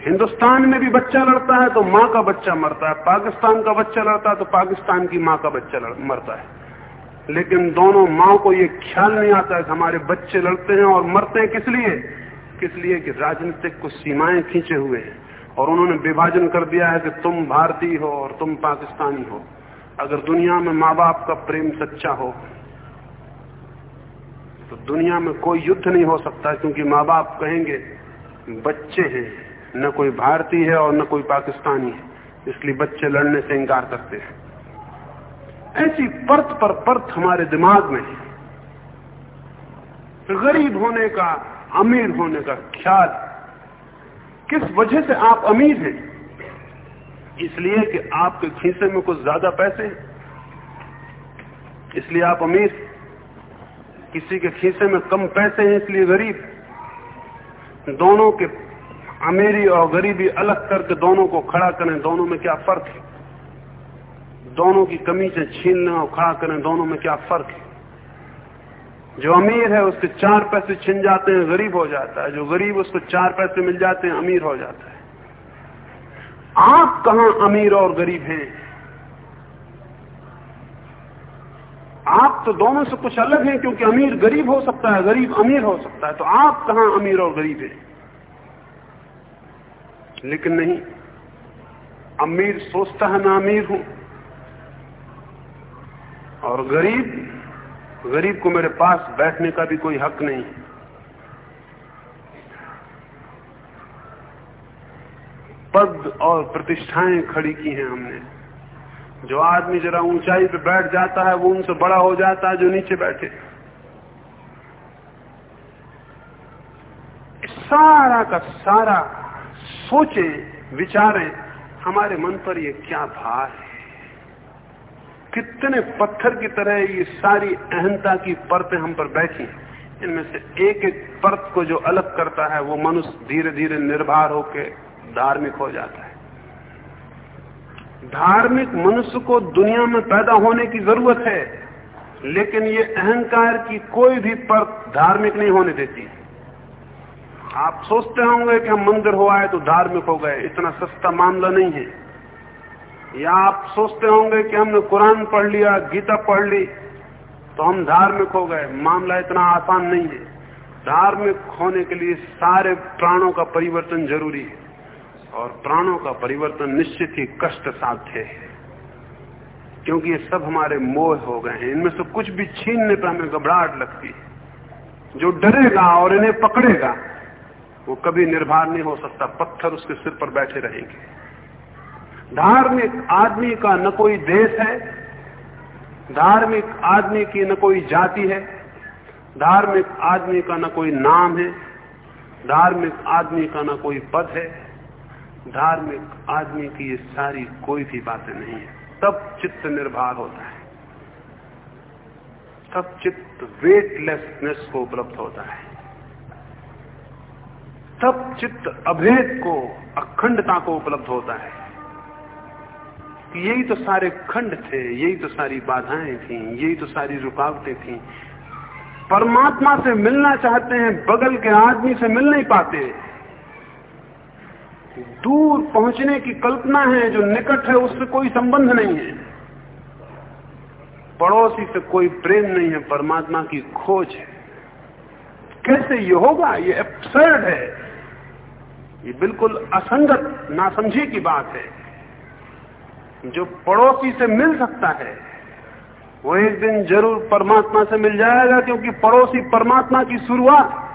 हिंदुस्तान में भी बच्चा लड़ता है तो माँ का बच्चा मरता है। पाकिस्तान का बच्चा लड़ता है तो पाकिस्तान की माँ का बच्चा मरता है। लेकिन दोनों माँ को ये ख्याल नहीं आता है कि हमारे बच्चे लड़ते हैं और मरते हैं किस लिए? किस लिए? कि राजनीतिक कुछ सीमाएँ खींचे हुए हैं। और उन्होंने विभाजन कर दिया है कि तुम भारतीय हो और तुम पाकिस्तानी हो। अगर दुनिया में माँ बाप का प्रेम सच्चा हो तो दुनिया में कोई युद्ध नहीं हो सकता, क्योंकि माँ बाप कहेंगे, बच्चे हैं, न कोई भारतीय है और न कोई पाकिस्तानी है। इसलिए बच्चे लड़ने से इंकार करते हैं। ऐसी परत पर परत हमारे दिमाग में गरीब होने का, अमीर होने का ख्याल किस वजह से आप अमीर हैं? इसलिए कि आपके खीसे में कुछ ज़्यादा पैसे इसलिए आप अमीर, किसी के खीसे में कम पैसे हैं, इसलिए गरीब। दोनों के अमीरी और गरीबी अलग करके दोनों को खड़ा करें, दोनों में क्या फ़र्क है? दोनों की कमी से छीनने और खड़ा करें, दोनों में क्या फ़र्क है? जो अमीर है, उसके चार पैसे छिन जाते हैं, गरीब हो जाता है। जो गरीब, उसको चार पैसे मिल जाते हैं, अमीर हो जाता है। आप कहा अमीर और गरीब हैं? आप तो दोनों से कुछ अलग हैं, क्योंकि अमीर गरीब हो सकता है, गरीब अमीर हो सकता है। तो आप कहा अमीर और गरीब हैं? लेकिन नहीं, अमीर सोचता है, मैं अमीर हूँ। और गरीब गरीब को मेरे पास बैठने का भी कोई हक नहीं। पद और प्रतिष्ठाएँ खड़ी की हैं हमने। जो आदमी जरा ऊंचाई पे बैठ जाता है, वो उनसे बड़ा हो जाता है जो नीचे बैठे। सारा का सारा सोचे, विचारें, हमारे मन पर ये क्या भार है? कितने पत्थर की तरह ये सारी अहंता की परतें हम पर बैठी इनमें से एक एक परत को जो अलग करता है, वो मनुष्य धीरे धीरे निर्भर होकर धार्मिक हो जाता है। धार्मिक मनुष्य को दुनिया में पैदा होने की ज़रूरत है, लेकिन ये अहंकार की कोई भी परत धार्मिक नहीं होने देती। आप सोचते होंगे कि हम मंदिर हो आए तो धार्मिक हो गए, इतना सस्ता मामला नहीं है। या आप सोचते होंगे कि हमने कुरान पढ़ लिया, गीता पढ़ ली तो हम धार्मिक हो गए, मामला इतना आसान नहीं है। धार्मिक होने के लिए सारे प्राणों का परिवर्तन ज़रूरी है। और प्राणों का परिवर्तन निश्चित ही कष्ट साध्य है। क्योंकि ये सब हमारे मोह हो गए हैं, इनमें से कुछ भी छीनने पर हमें घबराहट लगती है। जो डरेगा और इन्हें पकड़ेगा, वो कभी निर्भर नहीं हो सकता, पत्थर उसके सिर पर बैठे रहेंगे। धार्मिक आदमी का न कोई देश है, धार्मिक आदमी की न कोई जाति है, धार्मिक आदमी का न कोई नाम है, धार्मिक आदमी का न कोई पद है। धार्मिक आदमी की ये सारी कोई भी बातें नहीं है। तब चित्त निर्भर होता है। तब चित्त वेटलेसनेस को उपलब्ध होता है। तब चित्त अभेद को, अखंडता को उपलब्ध होता है। यही तो सारे खंड थे, यही तो सारी बाधाएँ थी, यही तो सारी रुकावटें थी। परमात्मा से मिलना चाहते हैं, बगल के आदमी से मिल नहीं पाते। दूर पहुँचने की कल्पना है, जो निकट है, उससे कोई संबंध नहीं है। पड़ोसी से कोई प्रेम नहीं है, परमात्मा की खोज है। कैसे ये होगा ये एब्सर्ड है? ये बिल्कुल असंगत, नासमझी की बात है। जो पड़ोसी से मिल सकता है, वो एक दिन ज़रूर परमात्मा से मिल जाएगा, क्योंकि पड़ोसी परमात्मा की शुरुआत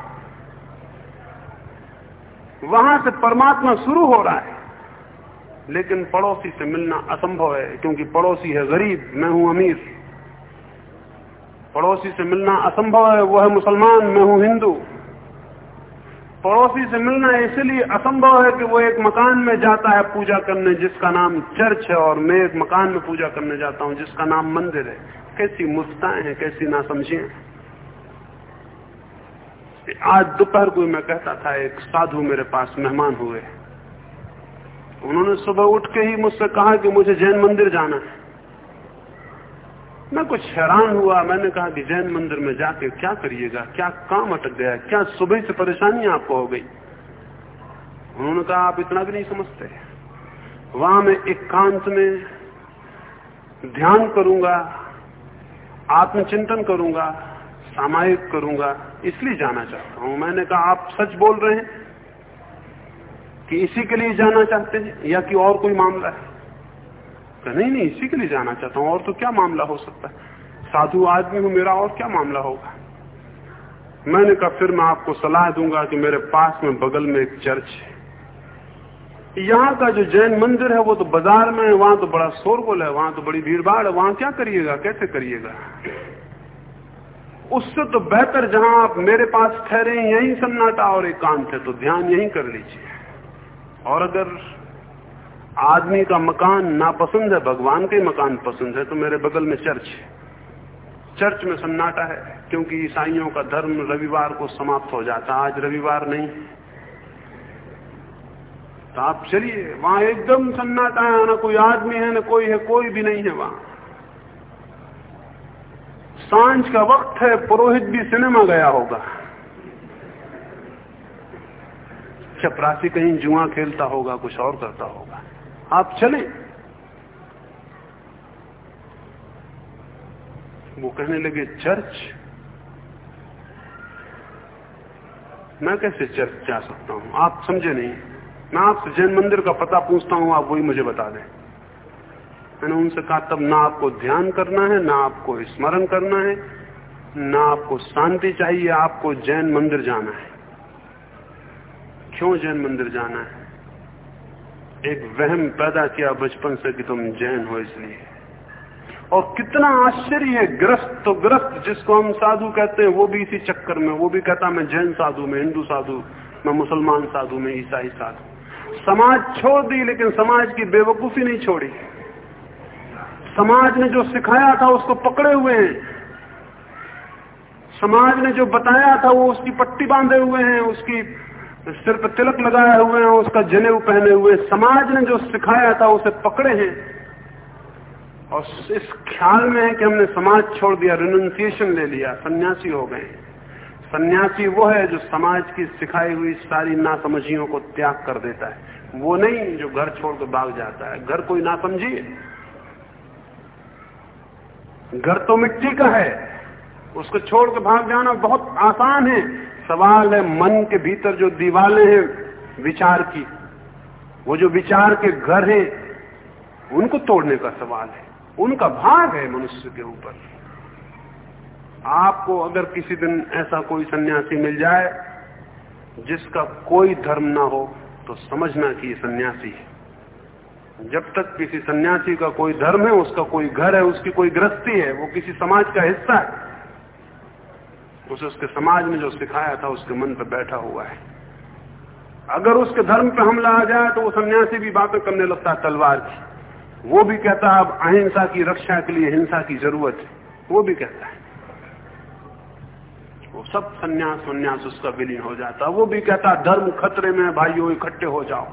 वहाँ से परमात्मा शुरू हो रहा है। लेकिन पड़ोसी से मिलना असंभव है, क्योंकि पड़ोसी है गरीब, मैं हूँ अमीर। पड़ोसी से मिलना असंभव है वो है मुसलमान, मैं हूँ हिंदू। पड़ोसी से मिलना इसलिए असंभव है कि वो एक मकान में जाता है पूजा करने, जिसका नाम चर्च है, और मैं एक मकान में पूजा करने जाता हूँ, जिसका नाम मंदिर है। कैसी मुफ्ताएँ हैं, कैसी ना नासमझियाँ आज दोपहर को मैं कहता था, एक साधु मेरे पास मेहमान हुए उन्होंने सुबह उठ के ही मुझसे कहा कि मुझे जैन मंदिर जाना है। मैं कुछ हैरान हुआ, मैंने कहा कि जैन मंदिर में जाके क्या करिएगा, क्या काम अटक गया, क्या सुबह से परेशानी आपको हो गई? उन्होंने कहा, आप इतना भी नहीं समझते। वहाँ मैं एकांत में ध्यान करूँगा, आत्मचिंतन करूँगा सामायिक करूँगा, इसलिए जाना चाहता हूँ। मैंने कहा, आप सच बोल रहे हैं कि इसी के लिए जाना चाहते हैं या कि और कोई मामला है? कहा, नहीं नहीं, इसी के लिए जाना चाहता हूँ, और तो क्या मामला हो सकता है? साधु आदमी हूँ, मेरा और क्या मामला होगा? मैंने कहा, फिर मैं आपको सलाह दूँगा कि मेरे पास में बगल में एक चर्च है। यहाँ का जो जैन मंदिर है, वो तो बाज़ार में है, वहाँ तो बड़ा शोरगुल है, वहाँ तो बड़ी भीड़ भाड़ है, वहाँ क्या करिएगा? कैसे करिएगा? उससे तो बेहतर जहाँ आप मेरे पास ठहरे यही सन्नाटा और एकांत है तो ध्यान यही कर लीजिए। और अगर आदमी का मकान नापसंद है, भगवान के मकान पसंद है तो मेरे बगल में चर्च है। चर्च में सन्नाटा है, क्योंकि ईसाइयों का धर्म रविवार को समाप्त हो जाता, आज रविवार नहीं। तो आप चलिए, वहाँ एकदम सन्नाटा है, ना कोई आदमी है, ना कोई है, कोई भी नहीं है वहाँ। साँझ का वक्त है, पुरोहित भी सिनेमा गया होगा। चपरासी कहीं जुआ खेलता होगा, कुछ और करता होगा। आप चलें। वो कहने लगे, चर्च? मैं कैसे चर्च जा सकता हूँ? आप समझे नहीं। मैं आपसे जैन मंदिर का पता पूछता हूँ, आप वही मुझे बता दें। मैंने उनसे कहा, तब ना आपको ध्यान करना है, ना आपको स्मरण करना है, ना आपको शांति चाहिए, आपको जैन मंदिर जाना है। क्यों जैन मंदिर जाना है? एक वहम पैदा किया बचपन से कि तुम जैन हो इसलिए। और कितना आश्चर्य है, ग्रस्त तो ग्रस्त, जिसको हम साधु कहते हैं, वो भी इसी चक्कर में, वो भी कहता, मैं जैन साधु, में हिंदू साधु, मैं मुसलमान साधु, में ईसाई साधु। समाज छोड़ दी, लेकिन समाज की बेवकूफ़ी नहीं छोड़ी। समाज ने जो सिखाया था, उसको पकड़े हुए हैं। समाज ने जो बताया था, वो उसकी पट्टी बांधे हुए हैं, उसकी सिर पर तिलक लगाए हुए हैं, उसका जनेऊ पहने हुए। समाज ने जो सिखाया था, उसे पकड़े हैं। और इस ख्याल में है कि हमने समाज छोड़ दिया रिनंसिएशन ले लिया, सन्यासी हो गए सन्यासी वो है जो समाज की सिखाई हुई सारी नासमझियों को त्याग कर देता है। वो नहीं जो घर छोड़कर भाग जाता है। घर कोई ना समझिए घर तो मिट्टी का है। उसको छोड़ के भाग जाना बहुत आसान है। सवाल है मन के भीतर जो दीवाले हैं, विचार की। वो जो विचार के घर हैं, उनको तोड़ने का सवाल है। उनका भाग है मनुष्य के ऊपर। आपको अगर किसी दिन ऐसा कोई सन्यासी मिल जाए, जिसका कोई धर्म ना हो तो समझना कि ये सन्यासी है। जब तक किसी सन्यासी का कोई धर्म है, उसका कोई घर है, उसकी कोई गृहस्थी है, वो किसी समाज का हिस्सा है, उसे उसके समाज में जो सिखाया था, उसके मन पर बैठा हुआ है। अगर उसके धर्म पे हमला आ जाए तो वो सन्यासी भी बातें करने लगता है, तलवार की। वो भी कहता है, अब अहिंसा की रक्षा के लिए हिंसा की ज़रूरत है। वो भी कहता है। वो सब सन्यास सन्यास उसका विलीन हो जाता है। वो भी कहता है, धर्म खतरे में भाइयों, इकट्ठे हो जाओ।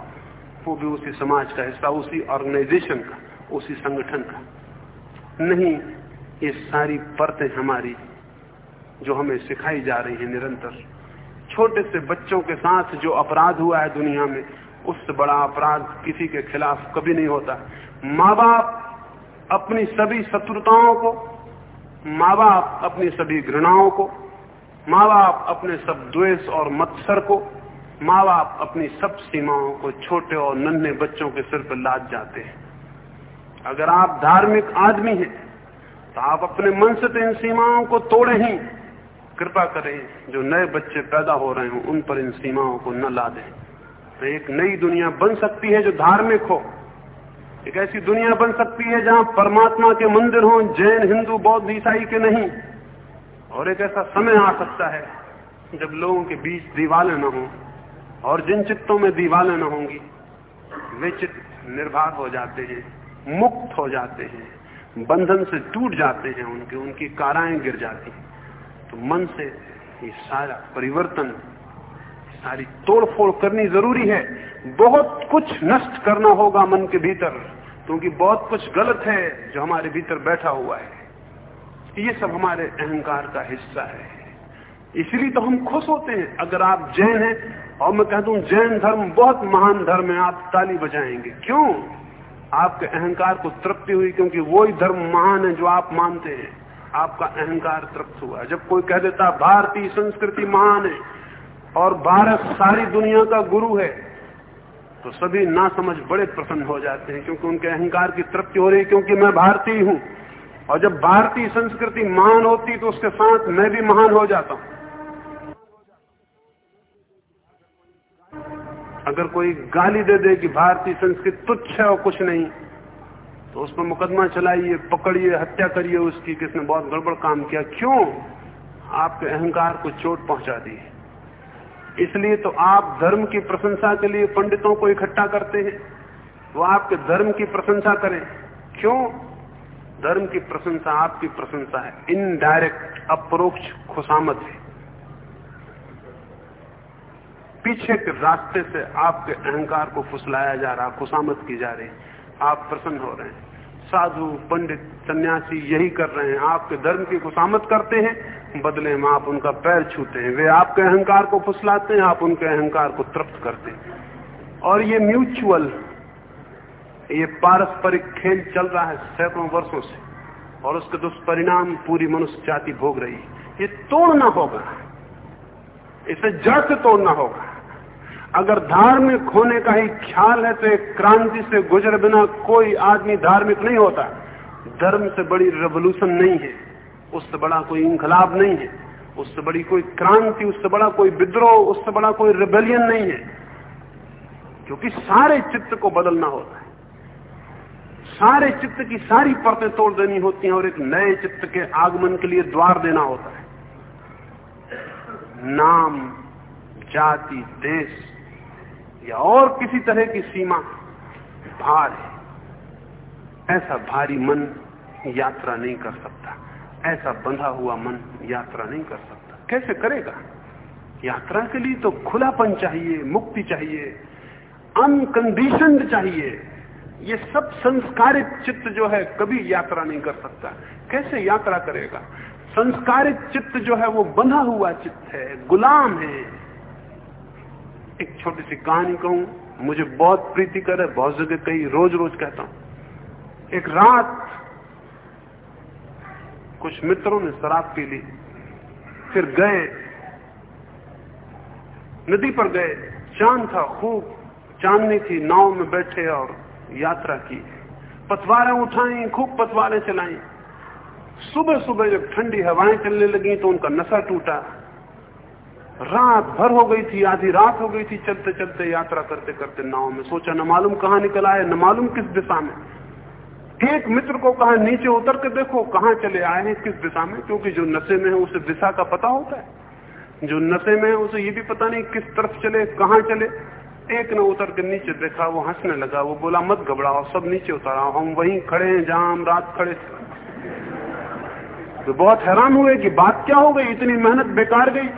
वो भी उसी समाज का हिस्सा, उसी ऑर्गेनाइजेशन का, उसी संगठन का। नहीं, ये सारी परतें हमारी जो हमें सिखाई जा रही है निरंतर। छोटे से बच्चों के साथ जो अपराध हुआ है दुनिया में उससे बड़ा अपराध किसी के खिलाफ कभी नहीं होता। माँ बाप अपनी सभी शत्रुताओं को माँ बाप अपनी सभी घृणाओं को माँ बाप अपने सब द्वेष और मत्सर को माँ बाप अपनी सब सीमाओं को छोटे और नन्हे बच्चों के सिर पर लाद जाते हैं। अगर आप धार्मिक आदमी हैं तो आप अपने मन से तो इन सीमाओं को तोड़े ही। कृपा करें जो नए बच्चे पैदा हो रहे हो, उन पर इन सीमाओं को न ला दें तो एक नई दुनिया बन सकती है जो धार्मिक हो। एक ऐसी दुनिया बन सकती है जहाँ परमात्मा के मंदिर हो, जैन, हिंदू, बौद्ध, ईसाई के नहीं। और एक ऐसा समय आ सकता है जब लोगों के बीच दीवाले न हो। और जिन चित्तों में दीवाले न होंगी, वे चित्त निर्भाग हो जाते हैं, मुक्त हो जाते हैं, बंधन से टूट जाते हैं उनके, उनकी काराएँ गिर जाती हैं। तो मन से ये सारा परिवर्तन, सारी तोड़फोड़ करनी ज़रूरी है। बहुत कुछ नष्ट करना होगा मन के भीतर, क्योंकि बहुत कुछ गलत है जो हमारे भीतर बैठा हुआ है। ये सब हमारे अहंकार का हिस्सा है। इसलिए तो हम खुश होते हैं। अगर आप जैन हैं, और मैं कह दूँ जैन धर्म बहुत महान धर्म है, आप ताली बजाएँगे। क्यों? आपके अहंकार को तृप्ति हुई, क्योंकि वही धर्म महान है जो आप मानते हैं। आपका अहंकार तृप्त हुआ। जब कोई कह देता, भारतीय संस्कृति महान है, और भारत सारी दुनिया का गुरु है तो सभी ना समझ बड़े प्रसन्न हो जाते हैं, क्योंकि उनके अहंकार की तृप्ति हो रही है, क्योंकि मैं भारतीय हूँ। और जब भारतीय संस्कृति महान होती तो उसके साथ मैं भी महान हो जाता हूँ। अगर कोई गाली दे दे कि भारतीय संस्कृति तुच्छ है और कुछ नहीं तो उस पर मुकदमा चलाइए, पकड़िए, हत्या करिए उसकी किसने बहुत गड़बड़ काम किया। क्यों? आपके अहंकार को चोट पहुँचा दी इसलिए तो आप धर्म की प्रशंसा के लिए पंडितों को इकट्ठा करते हैं। वो आपके धर्म की प्रशंसा करें। क्यों? धर्म की प्रशंसा आपकी प्रशंसा है। इनडायरेक्ट अप्रोक्ष खुशामत है। पीछे के रास्ते से आपके अहंकार को फुसलाया जा रहा खुशामत की जा रही, आप प्रसन्न हो रहे हैं। साधु, पंडित, सन्यासी यही कर रहे हैं। आपके धर्म की खुशामत करते हैं, बदले में आप उनका पैर छूते हैं। वे आपके अहंकार को फुसलाते हैं, आप उनके अहंकार को तृप्त करते हैं। और ये म्यूचुअल, ये पारस्परिक खेल चल रहा है सैकड़ों वर्षों से, और उसके दुष्परिणाम पूरी मनुष्य जाति भोग रही है। ये तोड़ना होगा। इसे जड़ से तोड़ना होगा। अगर धार्मिक होने का ही ख्याल है तो एक क्रांति से गुजर बिना कोई आदमी धार्मिक नहीं होता। धर्म से बड़ी रेवोल्यूशन नहीं है। उससे बड़ा कोई इंकलाब नहीं है। उससे बड़ी कोई क्रांति, उससे बड़ा कोई विद्रोह, उससे बड़ा कोई रिबेलियन नहीं है। क्योंकि सारे चित्त को बदलना होता है। सारे चित्त की सारी परतें तोड़ देनी होती हैं और एक नए चित्त के आगमन के लिए द्वार देना होता है। नाम, जाति, देश या और किसी तरह की सीमा भार है। ऐसा भारी मन यात्रा नहीं कर सकता। ऐसा बंधा हुआ मन यात्रा नहीं कर सकता। कैसे करेगा? यात्रा के लिए तो खुलापन चाहिए, मुक्ति चाहिए अनकंडीशनड चाहिए। ये सब संस्कारित चित्त जो है कभी यात्रा नहीं कर सकता। कैसे यात्रा करेगा? संस्कारित चित्त जो है वो बंधा हुआ चित्त है, गुलाम है। एक छोटी सी कहानी कहूँ, मुझे बहुत प्रीति करे बहुत जगह कही रोज रोज कहता हूँ। एक रात कुछ मित्रों ने शराब पी ली, फिर गए, नदी पर गए, चाँद था, खूब चांदनी थी, नाव में बैठे और यात्रा की। पतवारें उठाई, खूब पतवारें चलाई। सुबह सुबह जब ठंडी हवाएँ चलने लगी तो उनका नशा टूटा रात भर हो गई थी, आधी रात हो गई थी चलते चलते यात्रा करते करते नाव में सोचा, न मालूम कहाँ निकल आए, न मालूम किस दिशा में। एक मित्र को कहा, नीचे उतर के देखो कहाँ चले आए हैं, किस दिशा में, क्योंकि जो नशे में है उसे दिशा का पता होता है। जो नशे में है उसे ये भी पता नहीं किस तरफ़ चले, कहाँ चले। एक ने उतर के नीचे देखा, वो हंसने लगा, वो बोला, मत घबराओ, सब नीचे उतरा, हम वहीं खड़े हैं जहाँ हम रात खड़े तो बहुत हैरान हुए कि बात क्या हो गई, इतनी मेहनत बेकार गई।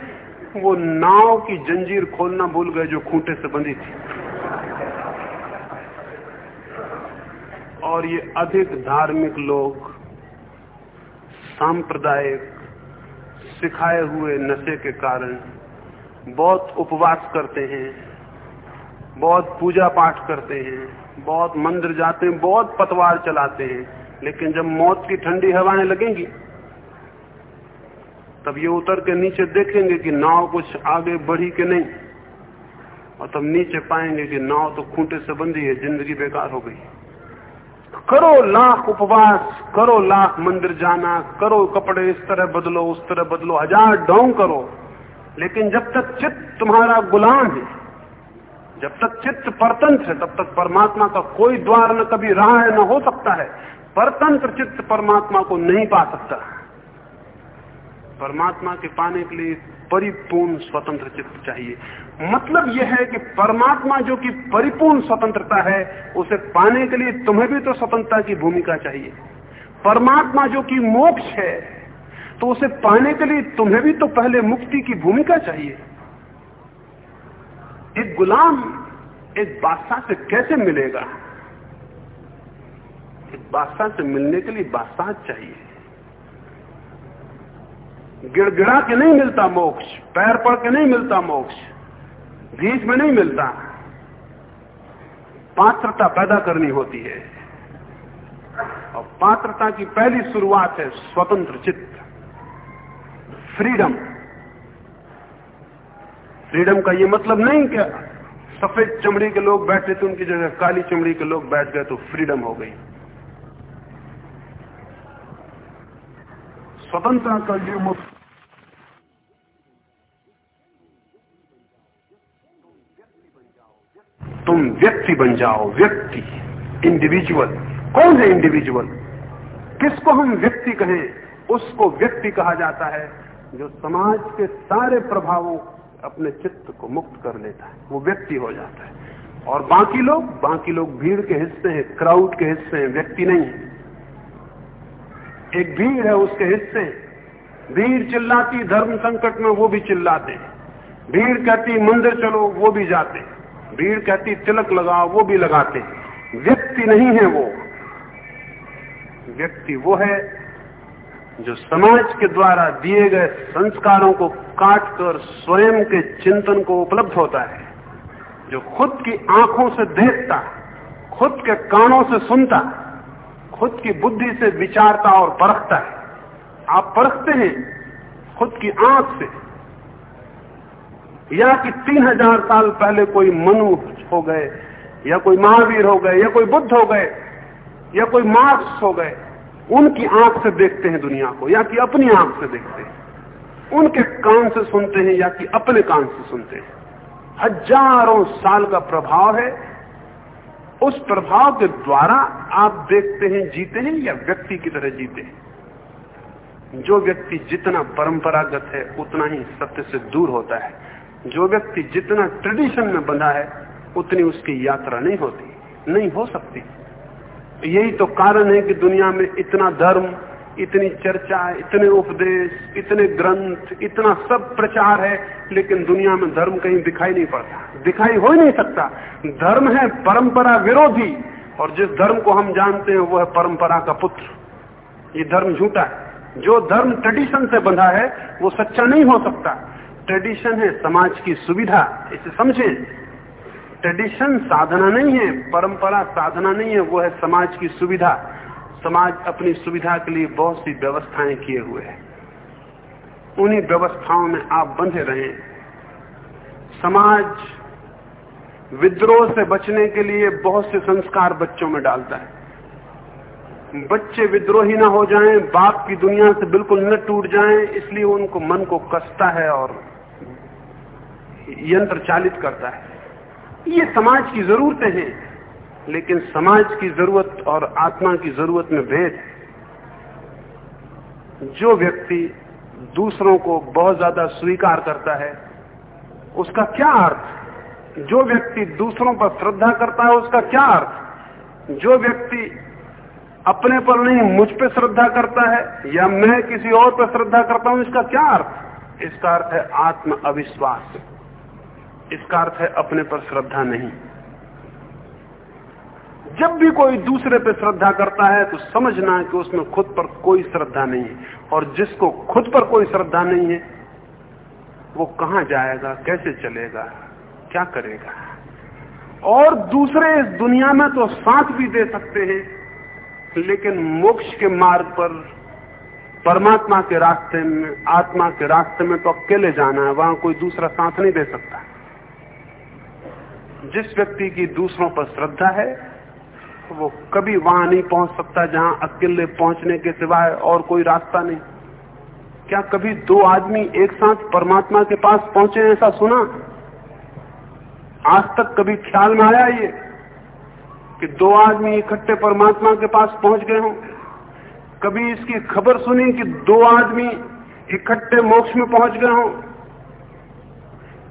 वो नाव की जंजीर खोलना भूल गए जो खूंटे से बंधी थी। और ये अधिक धार्मिक लोग, सांप्रदायिक, सिखाए हुए नशे के कारण बहुत उपवास करते हैं, बहुत पूजा पाठ करते हैं, बहुत मंदिर जाते हैं, बहुत पतवार चलाते हैं, लेकिन जब मौत की ठंडी हवाएँ लगेंगी तब ये उतर के नीचे देखेंगे कि नाव कुछ आगे बढ़ी के नहीं। और तब नीचे पाएँगे कि नाव तो खूंटे से बंधी है, ज़िंदगी बेकार हो गई। करो लाख उपवास, करो लाख मंदिर जाना, करो कपड़े इस तरह बदलो, उस तरह बदलो, हज़ार ढोंग करो। लेकिन जब तक चित्त तुम्हारा गुलाम है, जब तक चित्त परतंत्र है, तब तक परमात्मा का कोई द्वार न कभी रहा है न हो सकता है। परतंत्र चित्त परमात्मा को नहीं पा सकता। परमात्मा के पाने के लिए परिपूर्ण स्वतंत्र चित्त चाहिए। मतलब यह है कि परमात्मा जो कि परिपूर्ण स्वतंत्रता है, उसे पाने के लिए तुम्हें भी तो स्वतंत्रता की भूमिका चाहिए। परमात्मा जो कि मोक्ष है तो उसे पाने के लिए तुम्हें भी तो पहले मुक्ति की भूमिका चाहिए। एक गुलाम एक बादशाह से कैसे मिलेगा? एक बादशाह से मिलने के लिए बादशाह चाहिए। गिड़गिड़ा के नहीं मिलता मोक्ष, पैर पड़ के नहीं मिलता मोक्ष बीच में नहीं मिलता। पात्रता पैदा करनी होती है। और पात्रता की पहली शुरुआत है स्वतंत्र चित्त, फ्रीडम। फ्रीडम का ये मतलब नहीं कि सफ़ेद चमड़ी के लोग बैठे थे, उनकी जगह काली चमड़ी के लोग बैठ गए तो फ्रीडम हो गई। स्वतंत्रता का ये मुक्त। तुम व्यक्ति बन जाओ, व्यक्ति इंडिविजुअल कौन है इंडिविजुअल किसको हम व्यक्ति कहें? उसको व्यक्ति कहा जाता है जो समाज के सारे प्रभावों अपने चित्त को मुक्त कर लेता है। वो व्यक्ति हो जाता है। और बाकी लोग बाकी लोग भीड़ के हिस्से हैं क्राउड के हिस्से हैं, व्यक्ति नहीं। है एक भीड़ है उसके हिस्से। भीड़ चिल्लाती, धर्म संकट में वो भी चिल्लाते। भीड़ कहती, मंदिर चलो, वो भी जाते। भीड़ कहती, तिलक लगाओ, वो भी लगाते। व्यक्ति नहीं है वो। व्यक्ति वो है जो समाज के द्वारा दिए गए संस्कारों को काटकर स्वयं के चिंतन को उपलब्ध होता है। जो खुद की आँखों से देखता, खुद के कानों से सुनता खुद की बुद्धि से विचारता और परखता है। आप परखते हैं खुद की आँख से। या कि तीन हज़ार साल पहले कोई मनु हो गए, या कोई महावीर हो गए, या कोई बुद्ध हो गए, या कोई मार्क्स हो गए, उनकी आँख से देखते हैं दुनिया को, या कि अपनी आँख से देखते हैं। उनके कान से सुनते हैं, या कि अपने कान से सुनते हैं। हज़ारों साल का प्रभाव है उस प्रभाव के द्वारा आप देखते हैं, जीते हैं या व्यक्ति की तरह जीते हैं? जो व्यक्ति जितना परंपरागत है, उतना ही सत्य से दूर होता है। जो व्यक्ति जितना ट्रेडिशन में बंधा है, उतनी उसकी यात्रा नहीं होती, नहीं हो सकती। यही तो कारण है कि दुनिया में इतना धर्म इतनी चर्चा, इतने उपदेश, इतने ग्रंथ, इतना सब प्रचार है, लेकिन दुनिया में धर्म कहीं दिखाई नहीं पड़ता। दिखाई हो ही नहीं सकता। धर्म है परंपरा विरोधी, और जिस धर्म को हम जानते हैं वो है परंपरा का पुत्र। ये धर्म झूठा है। जो धर्म ट्रेडिशन से बंधा है, वो सच्चा नहीं हो सकता। ट्रेडिशन है समाज की सुविधा, इसे समझें। ट्रेडिशन साधना नहीं है, परंपरा साधना नहीं है वो है समाज की सुविधा। समाज अपनी सुविधा के लिए बहुत सी व्यवस्थाएँ किए हुए है। उन्हीं व्यवस्थाओं में आप बंधे रहें। समाज विद्रोह से बचने के लिए बहुत से संस्कार बच्चों में डालता है। बच्चे विद्रोही ना हो जाएँ, बाप की दुनिया से बिल्कुल न टूट जाएँ, इसलिए उनको मन को कसता है और यंत्र चालित करता है। ये समाज की जरूरतें हैं। लेकिन समाज की ज़रूरत और आत्मा की ज़रूरत में भेद जो व्यक्ति दूसरों को बहुत ज़्यादा स्वीकार करता है, उसका क्या अर्थ? जो व्यक्ति दूसरों पर श्रद्धा करता है, उसका क्या अर्थ? जो व्यक्ति अपने पर नहीं, मुझ पर श्रद्धा करता है या मैं किसी और पर श्रद्धा करता हूँ, इसका क्या अर्थ? इसका अर्थ है आत्म अविश्वास इसका अर्थ है अपने पर श्रद्धा नहीं। जब भी कोई दूसरे पे श्रद्धा करता है तो समझना है कि उसमें खुद पर कोई श्रद्धा नहीं है। और जिसको खुद पर कोई श्रद्धा नहीं है, वो कहाँ जाएगा, कैसे चलेगा, क्या करेगा? और दूसरे इस दुनिया में तो साथ भी दे सकते हैं, लेकिन मोक्ष के मार्ग पर, परमात्मा के रास्ते में, आत्मा के रास्ते में तो अकेले जाना है, वहाँ कोई दूसरा साथ नहीं दे सकता। जिस व्यक्ति की दूसरों पर श्रद्धा है वो कभी वहाँ नहीं पहुँच सकता जहाँ अकेले पहुँचने के सिवाय और कोई रास्ता नहीं। क्या कभी दो आदमी एक साथ परमात्मा के पास पहुँचे ऐसा सुना? आज तक कभी ख्याल में आया ये कि दो आदमी इकट्ठे परमात्मा के पास पहुँच गए हों? कभी इसकी खबर सुनी कि दो आदमी इकट्ठे मोक्ष में पहुँच गए हों?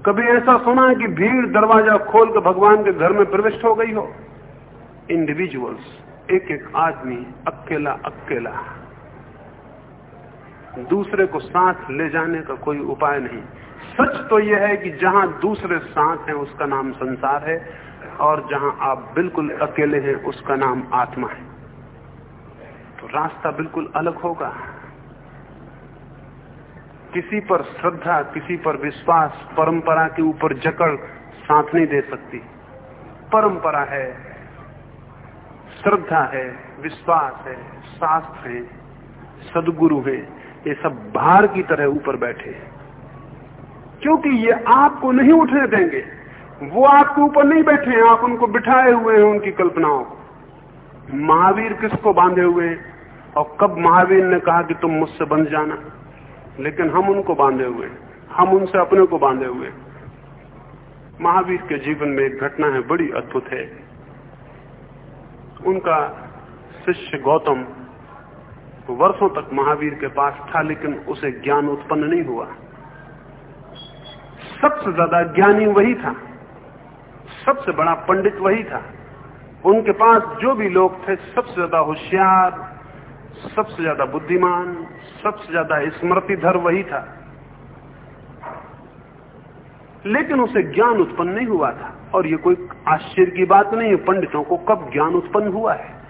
कभी ऐसा सुना कि भीड़ दरवाज़ा खोल कर भगवान के घर में प्रविष्ट हो गई हो? इंडिविजुअल्स एक एक आदमी अकेला अकेला। दूसरे को साथ ले जाने का कोई उपाय नहीं। सच तो यह है कि जहाँ दूसरे साथ हैं, उसका नाम संसार है, और जहाँ आप बिल्कुल अकेले हैं, उसका नाम आत्मा है। तो रास्ता बिल्कुल अलग होगा। किसी पर श्रद्धा, किसी पर विश्वास, परंपरा के ऊपर जकड़ साथ नहीं दे सकती। परंपरा है श्रद्धा है, विश्वास है शास्त्र है, सदगुरु है, ये सब भार की तरह ऊपर बैठे हैं। क्योंकि ये आपको नहीं उठने देंगे। वो आपके ऊपर नहीं बैठे हैं, आप उनको बिठाए हुए हैं उनकी कल्पनाओं को। महावीर किसको बांधे हुए हैं? और कब महावीर ने कहा कि तुम मुझसे बंध जाना? लेकिन हम उनको बांधे हुए हम उनसे अपने को बांधे हुए महावीर के जीवन में एक घटना है, बड़ी अद्भुत है। उनका शिष्य गौतम वर्षों तक महावीर के पास था, लेकिन उसे ज्ञान उत्पन्न नहीं हुआ। सबसे ज़्यादा ज्ञानी वही था। सबसे बड़ा पंडित वही था। उनके पास जो भी लोग थे, सबसे ज़्यादा होशियार, सबसे ज़्यादा बुद्धिमान, सबसे ज़्यादा स्मृतिधर वही था। लेकिन उसे ज्ञान उत्पन्न नहीं हुआ था। और ये कोई आश्चर्य की बात नहीं है, पंडितों को कब ज्ञान उत्पन्न हुआ है?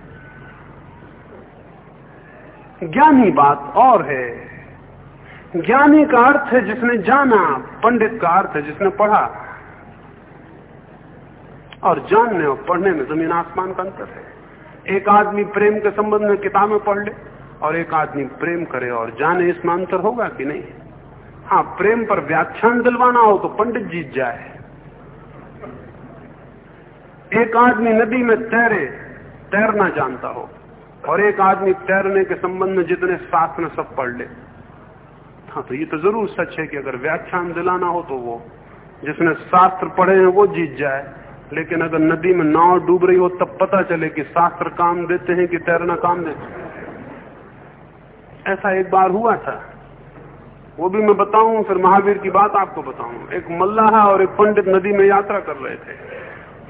ज्ञानी बात और है। ज्ञानी का अर्थ है जिसने जाना, पंडित का अर्थ है जिसने पढ़ा। और जानने और पढ़ने में ज़मीन आसमान का अंतर है। एक आदमी प्रेम के संबंध में किताबें पढ़ ले और एक आदमी प्रेम करे और जाने इसमें अंतर होगा कि नहीं? हाँ प्रेम पर व्याख्यान दिलवाना हो तो पंडित जीत जाए। एक आदमी नदी में तैरे तैरना जानता हो। और एक आदमी तैरने के संबंध में जितने शास्त्र सब पढ़ ले। हाँ तो ये तो ज़रूर सच है कि अगर व्याख्यान दिलाना हो तो वो, जिसने शास्त्र पढ़े हैं, वो जीत जाए। लेकिन अगर नदी में नाव डूब रही हो, तब पता चले कि शास्त्र काम देते हैं कि तैरना काम देते हैं ऐसा एक बार हुआ था। वो भी मैं बताऊँ, फिर महावीर की बात आपको बताऊँ। एक मल्लाह और एक पंडित नदी में यात्रा कर रहे थे।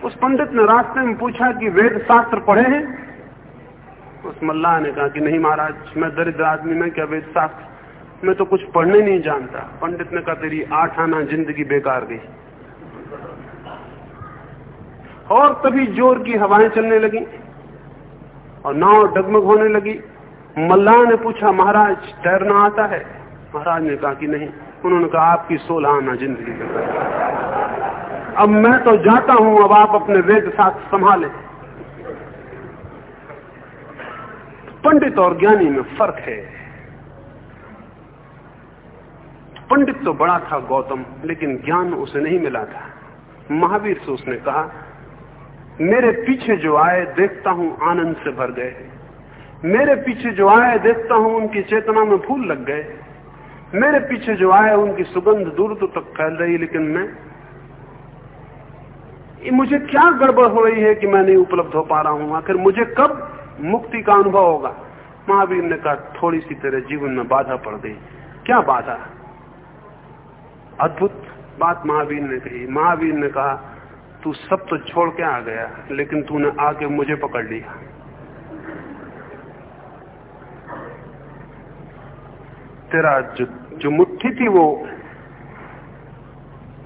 उस पंडित ने रास्ते में पूछा कि वेद शास्त्र पढ़े हैं? उस मल्लाह ने कहा कि नहीं महाराज, मैं दरिद्र आदमी, में क्या वेद शास्त्र? मैं तो कुछ पढ़ने नहीं जानता। पंडित ने कहा, तेरी आठ आना ज़िंदगी बेकार गई। और तभी ज़ोर की हवाएँ चलने लगी और नाव डगमग होने लगी। मल्लाह ने पूछा, महाराज, तैरना आता है? महाराज ने कहा कि नहीं, उन्होंने कहा, आपकी सोलह आना ज़िंदगी में। अब मैं तो जाता हूँ, अब आप अपने वेद साथ संभाले। पंडित और ज्ञानी में फ़र्क है। पंडित तो बड़ा था गौतम, लेकिन ज्ञान उसे नहीं मिला था। महावीर से उसने कहा, मेरे पीछे जो आए, देखता हूँ, आनंद से भर गए। मेरे पीछे जो आए, देखता हूँ, उनकी चेतना में फूल लग गए। मेरे पीछे जो आए उनकी सुगंध दूर दूर तक फैल रही, लेकिन मैं मुझे क्या गड़बड़ हो रही है कि मैं नहीं उपलब्ध हो पा रहा हूँ? आखिर मुझे कब मुक्ति का अनुभव होगा? महावीर ने कहा थोड़ी सी तेरे जीवन में बाधा पड़ गई। क्या बाधा? अद्भुत बात महावीर ने कही। महावीर ने कहा, तू सब तो छोड़ के आ गया, लेकिन तूने आके मुझे पकड़ लिया। तेरा जो जो मुट्ठी थी वो,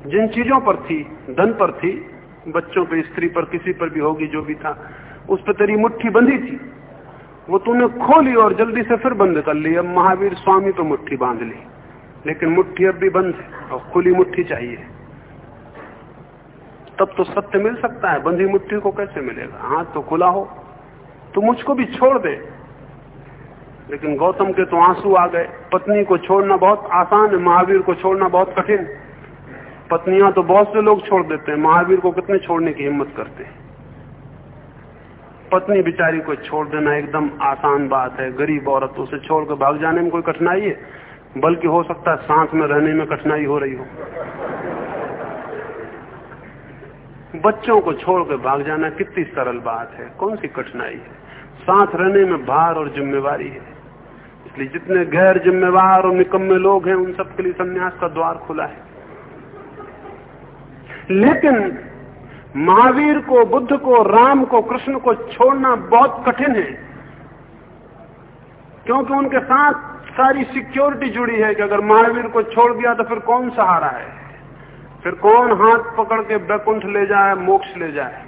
जिन चीज़ों पर थी, धन पर थी, बच्चों पर स्त्री पर, किसी पर भी होगी, जो भी था, उस पर तेरी मुट्ठी बंधी थी। वो तूने खोली और जल्दी से फिर बंद कर ली। अब महावीर स्वामी पे मुट्ठी बाँध ली। लेकिन मुट्ठी अब भी बंद है और खुली मुट्ठी चाहिए। तब तो सत्य मिल सकता है। बंधी मुट्ठी को कैसे मिलेगा? हाथ तो खुला हो। तो मुझको भी छोड़ दे। लेकिन गौतम के तो आँसू आ गए। पत्नी को छोड़ना बहुत आसान है, महावीर को छोड़ना बहुत कठिन। पत्नियाँ तो बहुत से लोग छोड़ देते हैं, महावीर को कितने छोड़ने की हिम्मत करते हैं? पत्नी बिचारी को छोड़ देना एकदम आसान बात है। गरीब औरत, उसे छोड़ कर भाग जाने में कोई कठिनाई है? बल्कि हो सकता है सांस में रहने में कठिनाई हो रही हो। बच्चों को छोड़ कर भाग जाना कितनी सरल बात है। कौन सी कठिनाई है? साथ रहने में भार और जिम्मेवारी है। इसलिए जितने गैर जिम्मेवार और निकम्मे लोग हैं, उन सबके लिए संन्यास का द्वार खुला है। लेकिन महावीर को, बुद्ध को, राम को, कृष्ण को छोड़ना बहुत कठिन है। क्योंकि उनके साथ सारी सिक्योरिटी जुड़ी है कि अगर महावीर को छोड़ दिया तो फिर कौन सहारा है? फिर कौन हाथ पकड़ के बैकुंठ ले जाए, मोक्ष ले जाए?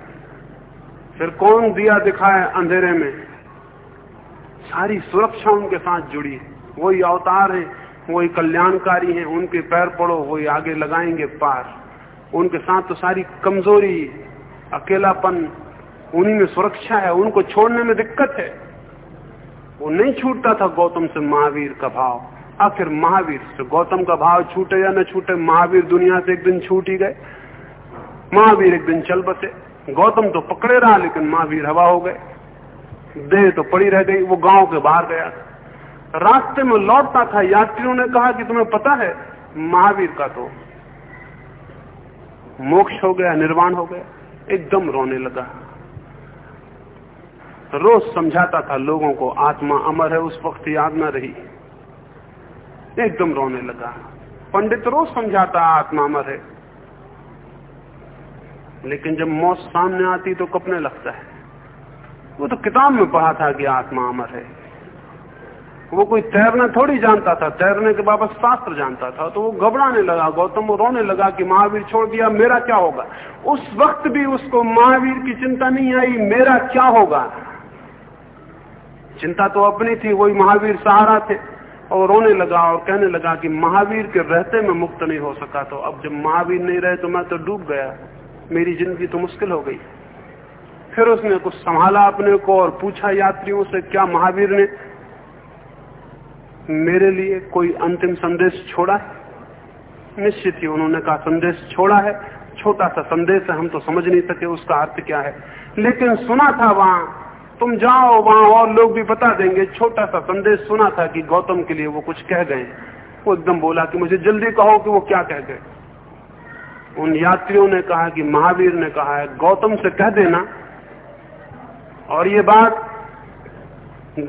फिर कौन दिया दिखाए अंधेरे में? सारी सुरक्षा उनके साथ जुड़ी है। वही अवतार है, वही कल्याणकारी है, उनके पैर पड़ो, वही आगे लगाएँगे पार। उनके साथ तो सारी कमज़ोरी अकेलापन, उन्हीं में सुरक्षा है, उनको छोड़ने में दिक्कत है। वो नहीं छूटता था गौतम से महावीर का भाव। आखिर महावीर से गौतम का भाव छूटे या न छूटे, महावीर दुनिया से एक दिन छूट ही गए। महावीर एक दिन चल बसे। गौतम तो पकड़े रहा, लेकिन महावीर हवा हो गए। देह तो पड़ी रह गई, वो गाँव के बाहर गया। रास्ते में लौटता था, यात्रियों ने कहा कि तुम्हें पता है, महावीर का तो मोक्ष हो गया, निर्वाण हो गया, एकदम रोने लगा। रोज समझाता था लोगों को, आत्मा अमर है, उस वक्त याद न रही। एकदम रोने लगा। पंडित रोज समझाता, आत्मा अमर है। लेकिन जब मौत सामने आती तो कपने लगता है। वो तो किताब में पढ़ा था कि आत्मा अमर है। वो कोई तैरना थोड़ी जानता था, तैरने के बाबत शास्त्र जानता था तो वो घबराने लगा, गौतम रोने लगा कि महावीर छोड़ दिया, मेरा क्या होगा? उस वक्त भी उसको महावीर की चिंता नहीं आई, मेरा क्या होगा? चिंता तो अपनी थी, वही महावीर सहारा थे। और रोने लगा और कहने लगा कि महावीर के रहते में मुक्त नहीं हो सका तो अब जब महावीर नहीं रहे तो मैं तो डूब गया। मेरी ज़िंदगी तो मुश्किल हो गई। फिर उसने कुछ संभाला अपने को और पूछा, यात्रियों से, क्या महावीर ने मेरे लिए कोई अंतिम संदेश छोड़ा है? निश्चित ही उन्होंने कहा, संदेश छोड़ा है। छोटा सा संदेश है, हम तो समझ नहीं सके उसका अर्थ क्या है। लेकिन सुना था वहाँ, तुम जाओ वहाँ और लोग भी बता देंगे। छोटा सा संदेश सुना था कि गौतम के लिए वो कुछ कह गए वो एकदम बोला कि मुझे जल्दी कहो कि वो क्या कह गए। उन यात्रियों ने कहा कि महावीर ने कहा है, गौतम से कह देना और ये बात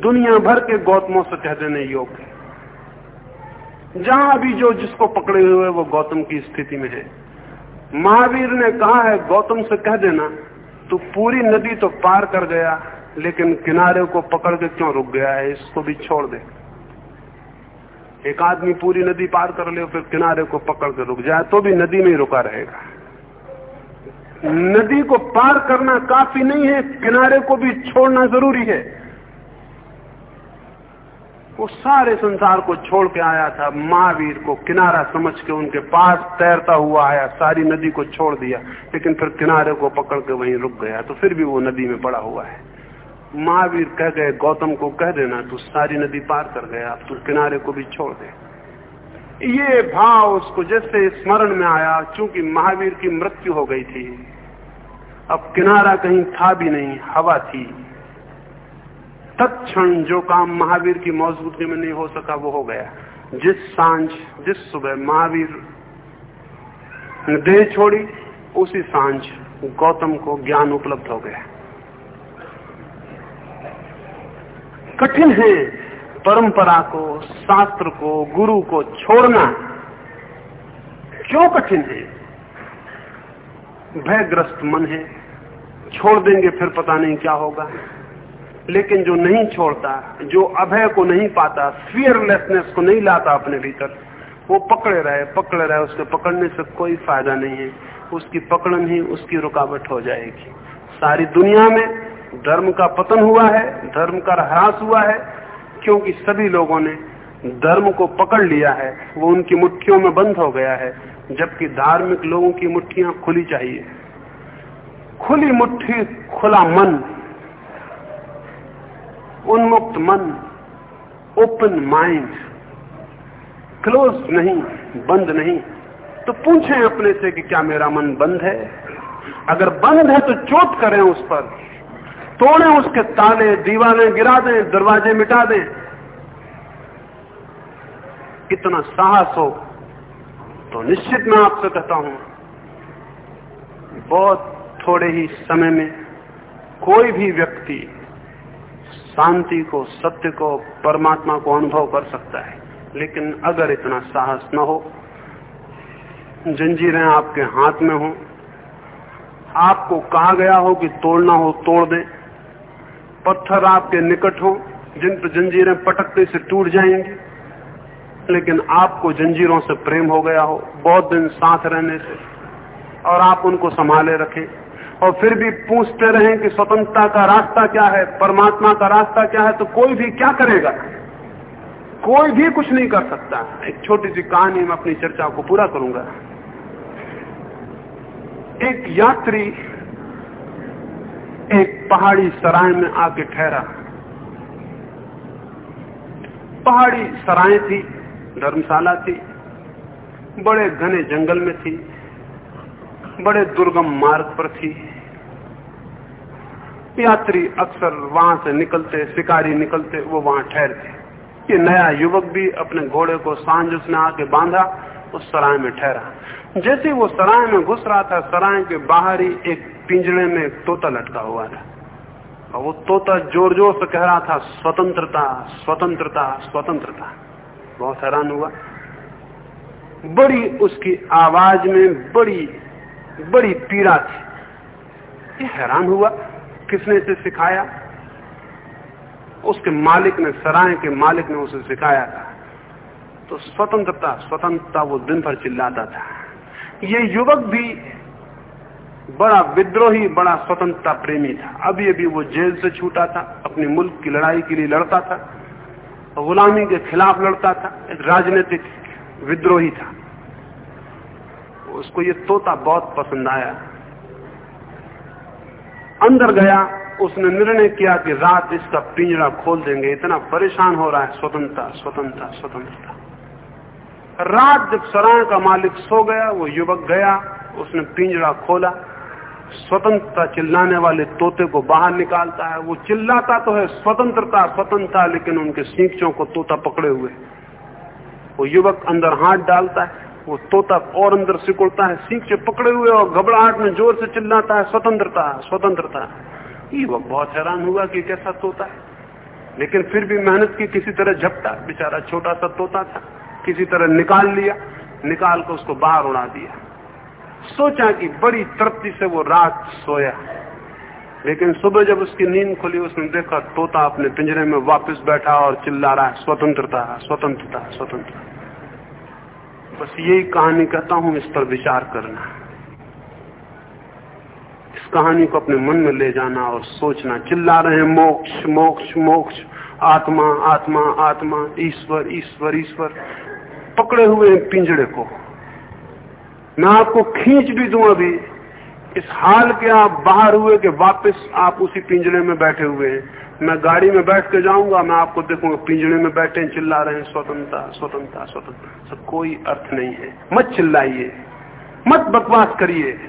दुनिया भर के गौतमों से कह देने योग्य है। जहाँ भी जो जिसको पकड़े हुए वो गौतम की स्थिति में है। महावीर ने कहा है, गौतम से कह देना, तू पूरी नदी तो पार कर गया, लेकिन किनारे को पकड़ के क्यों रुक गया है, इसको भी छोड़ दे। एक आदमी पूरी नदी पार कर ले, फिर किनारे को पकड़ के रुक जाए तो भी नदी में ही रुका रहेगा। नदी को पार करना काफ़ी नहीं है, किनारे को भी छोड़ना ज़रूरी है। वो सारे संसार को छोड़ के आया था, महावीर को किनारा समझ के उनके पास तैरता हुआ आया, सारी नदी को छोड़ दिया, लेकिन फिर किनारे को पकड़ के वहीं रुक गया तो फिर भी वो नदी में पड़ा हुआ है। महावीर कह गए, गौतम को कह देना, तू सारी नदी पार कर गया तू किनारे को भी छोड़ दे। ये भाव उसको जैसे स्मरण में आया चूँकि महावीर की मृत्यु हो गई थी। अब किनारा कहीं था भी नहीं, हवा थी। तत्क्षण जो काम महावीर की मौजूदगी में नहीं हो सका, वो हो गया। जिस साँझ, जिस सुबह महावीर ने देह छोड़ी, उसी साँझ गौतम को ज्ञान उपलब्ध हो गया। कठिन है। परंपरा को, शास्त्र को, गुरु को छोड़ना क्यों कठिन है? भयग्रस्त मन है। छोड़ देंगे फिर पता नहीं क्या होगा। लेकिन जो नहीं छोड़ता, जो अभय को नहीं पाता फियरलेसनेस को नहीं लाता अपने भीतर, वो पकड़े रहे पकड़े रहे, उसके पकड़ने से कोई फ़ायदा नहीं है। उसकी पकड़न ही उसकी रुकावट हो जाएगी। सारी दुनिया में धर्म का पतन हुआ है, धर्म का ह्रास हुआ है क्योंकि सभी लोगों ने धर्म को पकड़ लिया है, वो उनकी मुट्ठियों में बंद हो गया है, जबकि धार्मिक लोगों की मुट्ठियाँ खुली चाहिए। खुली मुट्ठी, खुला मन, उन्मुक्त मन ओपन माइंड क्लोज नहीं, बंद नहीं। तो पूछें अपने से कि क्या मेरा मन बंद है? अगर बंद है तो चोट करें उस पर। तोड़े उसके ताले दीवाने गिरा दें, दरवाजे मिटा दें। कितना साहस हो। तो निश्चित मैं आपसे कहता हूँ, बहुत थोड़े ही समय में कोई भी व्यक्ति शांति को, सत्य को, परमात्मा को अनुभव कर सकता है। लेकिन अगर इतना साहस न हो, जंजीरें आपके हाथ में हो, आपको कहा गया हो कि तोड़ना हो, तोड़ दें। पत्थर आपके निकट हो, जिन पर जंजीरें पटकते से टूट जाएँगी। लेकिन आपको जंजीरों से प्रेम हो गया हो, बहुत दिन साथ रहने से, और आप उनको संभाले रखें। और फिर भी पूछते रहें कि स्वतंत्रता का रास्ता क्या है, परमात्मा का रास्ता क्या है तो कोई भी क्या करेगा? कोई भी कुछ नहीं कर सकता। एक छोटी सी कहानी में अपनी चर्चा को पूरा करूँगा। एक यात्री एक पहाड़ी सराय में आके ठहरा। पहाड़ी सराय थी, धर्मशाला थी, बड़े घने जंगल में थी, बड़े दुर्गम मार्ग पर थी। यात्री अक्सर वहाँ से निकलते, शिकारी निकलते, वो वहाँ ठहरते। ये नया युवक भी अपने घोड़े को साँझ उसने आके बांधा, उस सराय में ठहरा। जैसे वो सराय में घुस रहा था, सराय के बाहर ही एक पिंजड़े में तोता लटका हुआ था। और वो तोता ज़ोर ज़ोर से कह रहा था, स्वतंत्रता स्वतंत्रता स्वतंत्रता। बहुत हैरान हुआ। बड़ी उसकी आवाज़ में बड़ी बड़ी पीड़ा थी। ये हैरान हुआ, किसने इसे सिखाया? उसके मालिक ने, सराय के मालिक ने उसे सिखाया था। तो स्वतंत्रता स्वतंत्रता वो दिन भर चिल्लाता था। ये युवक भी बड़ा विद्रोही, बड़ा स्वतंत्रता प्रेमी था। अभी अभी वो जेल से छूटा था, अपने मुल्क की लड़ाई के लिए लड़ता था गुलामी के खिलाफ लड़ता था। एक राजनीतिक विद्रोही था। उसको ये तोता बहुत पसंद आया। अंदर गया, उसने निर्णय किया कि रात इसका पिंजरा खोल देंगे। इतना परेशान हो रहा है। स्वतंत्रता स्वतंत्रता स्वतंत्रता। रात जब सराय का मालिक सो गया, वो युवक गया, उसने पिंजरा खोला। स्वतंत्रता चिल्लाने वाले तोते को बाहर निकालता है। वो चिल्लाता तो है स्वतंत्रता स्वतंत्रता, लेकिन उनके सींचों को तोता पकड़े हुए। वो युवक अंदर हाथ डालता है, वो तोता और अंदर सिकुड़ता है सीख पकड़े हुए और घबराहट में ज़ोर से चिल्लाता है, स्वतंत्रता स्वतंत्रता। युवक बहुत हैरान हुआ कि कैसा तोता है। लेकिन फिर भी मेहनत की किसी तरह झपटा। बेचारा छोटा सा तोता था, किसी तरह निकाल लिया, निकाल कर उसको बाहर उड़ा दिया। सोचा कि बड़ी तृप्ति से वो रात सोया। लेकिन सुबह जब उसकी नींद खुली, उसने देखा तोता अपने पिंजरे में वापस बैठा और चिल्ला रहा है, स्वतंत्रता स्वतंत्रता स्वतंत्रता। बस यही कहानी कहता हूँ, इस पर विचार करना। इस कहानी को अपने मन में ले जाना और सोचना। चिल्ला रहे हैं, मोक्ष मोक्ष मोक्ष, आत्मा आत्मा आत्मा, ईश्वर ईश्वर ईश्वर। पकड़े हुए पिंजड़े को। मैं आपको खींच भी दू अभी। इस हाल के आप बाहर हुए कि वापस आप उसी पिंजरे में बैठे हुए हैं। मैं गाड़ी में बैठ के जाऊँगा, मैं आपको देखूँगा, पिंजरे में बैठे चिल्ला रहे हैं, स्वतंत्रता स्वतंत्रता स्वतंत्रता। सब कोई अर्थ नहीं है। मत चिल्लाइए। मत बकवास करिए।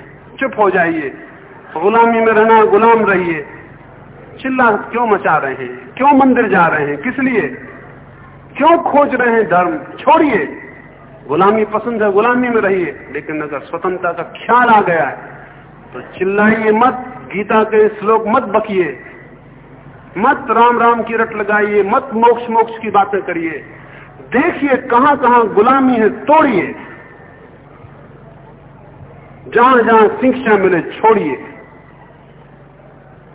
चुप हो जाइए। गुलामी में रहना गुलाम रहिए। चिल्ला क्यों मचा रहे हैं? क्यों मंदिर जा रहे हैं? किस लिए? क्यों खोज रहे हैं धर्म? छोड़िए। गुलामी पसंद है, गुलामी में रहिए, लेकिन अगर स्वतंत्रता का ख्याल आ गया है तो चिल्लाइए मत, गीता के श्लोक मत बकिए, मत राम राम की रट लगाइए, मत मोक्ष मोक्ष की बातें करिए, देखिए कहाँ कहाँ गुलामी है, तोड़िए, जहाँ जहाँ शिक्षा मिले, छोड़िए।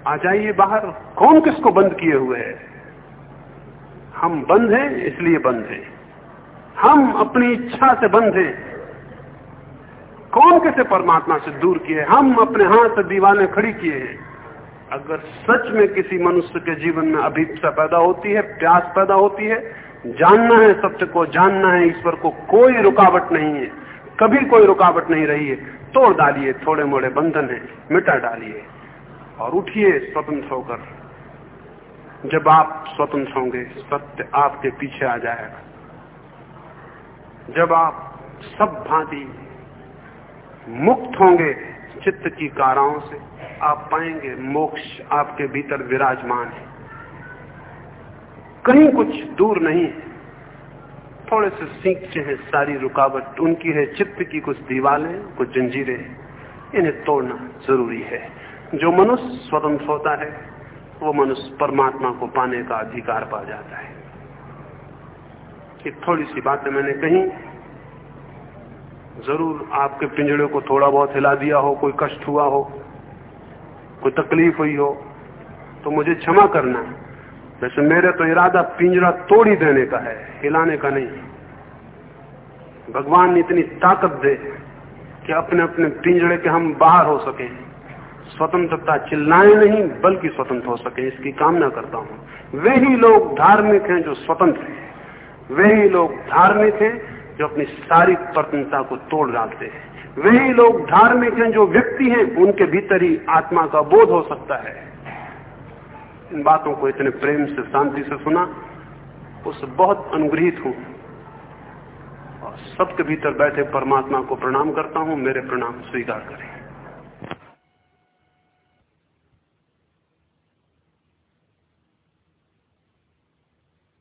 आ जाइए बाहर, कौन किसको बंद किए हुए है? हम बंद हैं, इसलिए बंद हैं। हम अपनी इच्छा से बंधे। कौन कैसे परमात्मा से दूर किए? हम अपने हाथ से दीवाने खड़ी किए हैं। अगर सच में किसी मनुष्य के जीवन में अभिप्सा पैदा होती है, प्यास पैदा होती है, जानना है सत्य को, जानना है ईश्वर को, कोई रुकावट नहीं है। कभी कोई रुकावट नहीं रही है। तोड़ डालिए थोड़े मोड़े बंधन है, मिटा डालिए और उठिए स्वतंत्र होकर। जब आप स्वतंत्र होंगे, सत्य आपके पीछे आ जाएगा। जब आप सब भांति मुक्त होंगे चित्त की काराओं से, आप पाएँगे मोक्ष आपके भीतर विराजमान है। कहीं कुछ दूर नहीं है। थोड़े से सीखते हैं सारी रुकावट। उनकी है चित्त की कुछ दीवारें कुछ जंजीरें। इन्हें तोड़ना ज़रूरी है। जो मनुष्य स्वतंत्र होता है, वो मनुष्य परमात्मा को पाने का अधिकार पा जाता है। कि थोड़ी सी बातें मैंने कही। ज़रूर आपके पिंजड़े को थोड़ा बहुत हिला दिया हो, कोई कष्ट हुआ हो, कोई तकलीफ़ हुई हो तो मुझे क्षमा करना। वैसे मेरे तो इरादा पिंजरा तोड़ ही देने का है, हिलाने का नहीं। भगवान इतनी ताकत दे कि अपने अपने पिंजड़े के हम बाहर हो सके। स्वतंत्रता चिल्लाए नहीं, बल्कि स्वतंत्र हो सके, इसकी कामना करता हूँ। वे ही लोग धार्मिक हैं जो स्वतंत्र हैं। वे ही लोग धार्मिक हैं जो अपनी सारी स्वतंत्रता को तोड़ डालते हैं। वही लोग धार्मिक हैं जो व्यक्ति हैं, उनके भीतर ही आत्मा का बोध हो सकता है। इन बातों को इतने प्रेम से, शांति से सुना उससे बहुत अनुग्रहित हूँ। और सबके भीतर बैठे परमात्मा को प्रणाम करता हूँ, मेरे प्रणाम स्वीकार करें।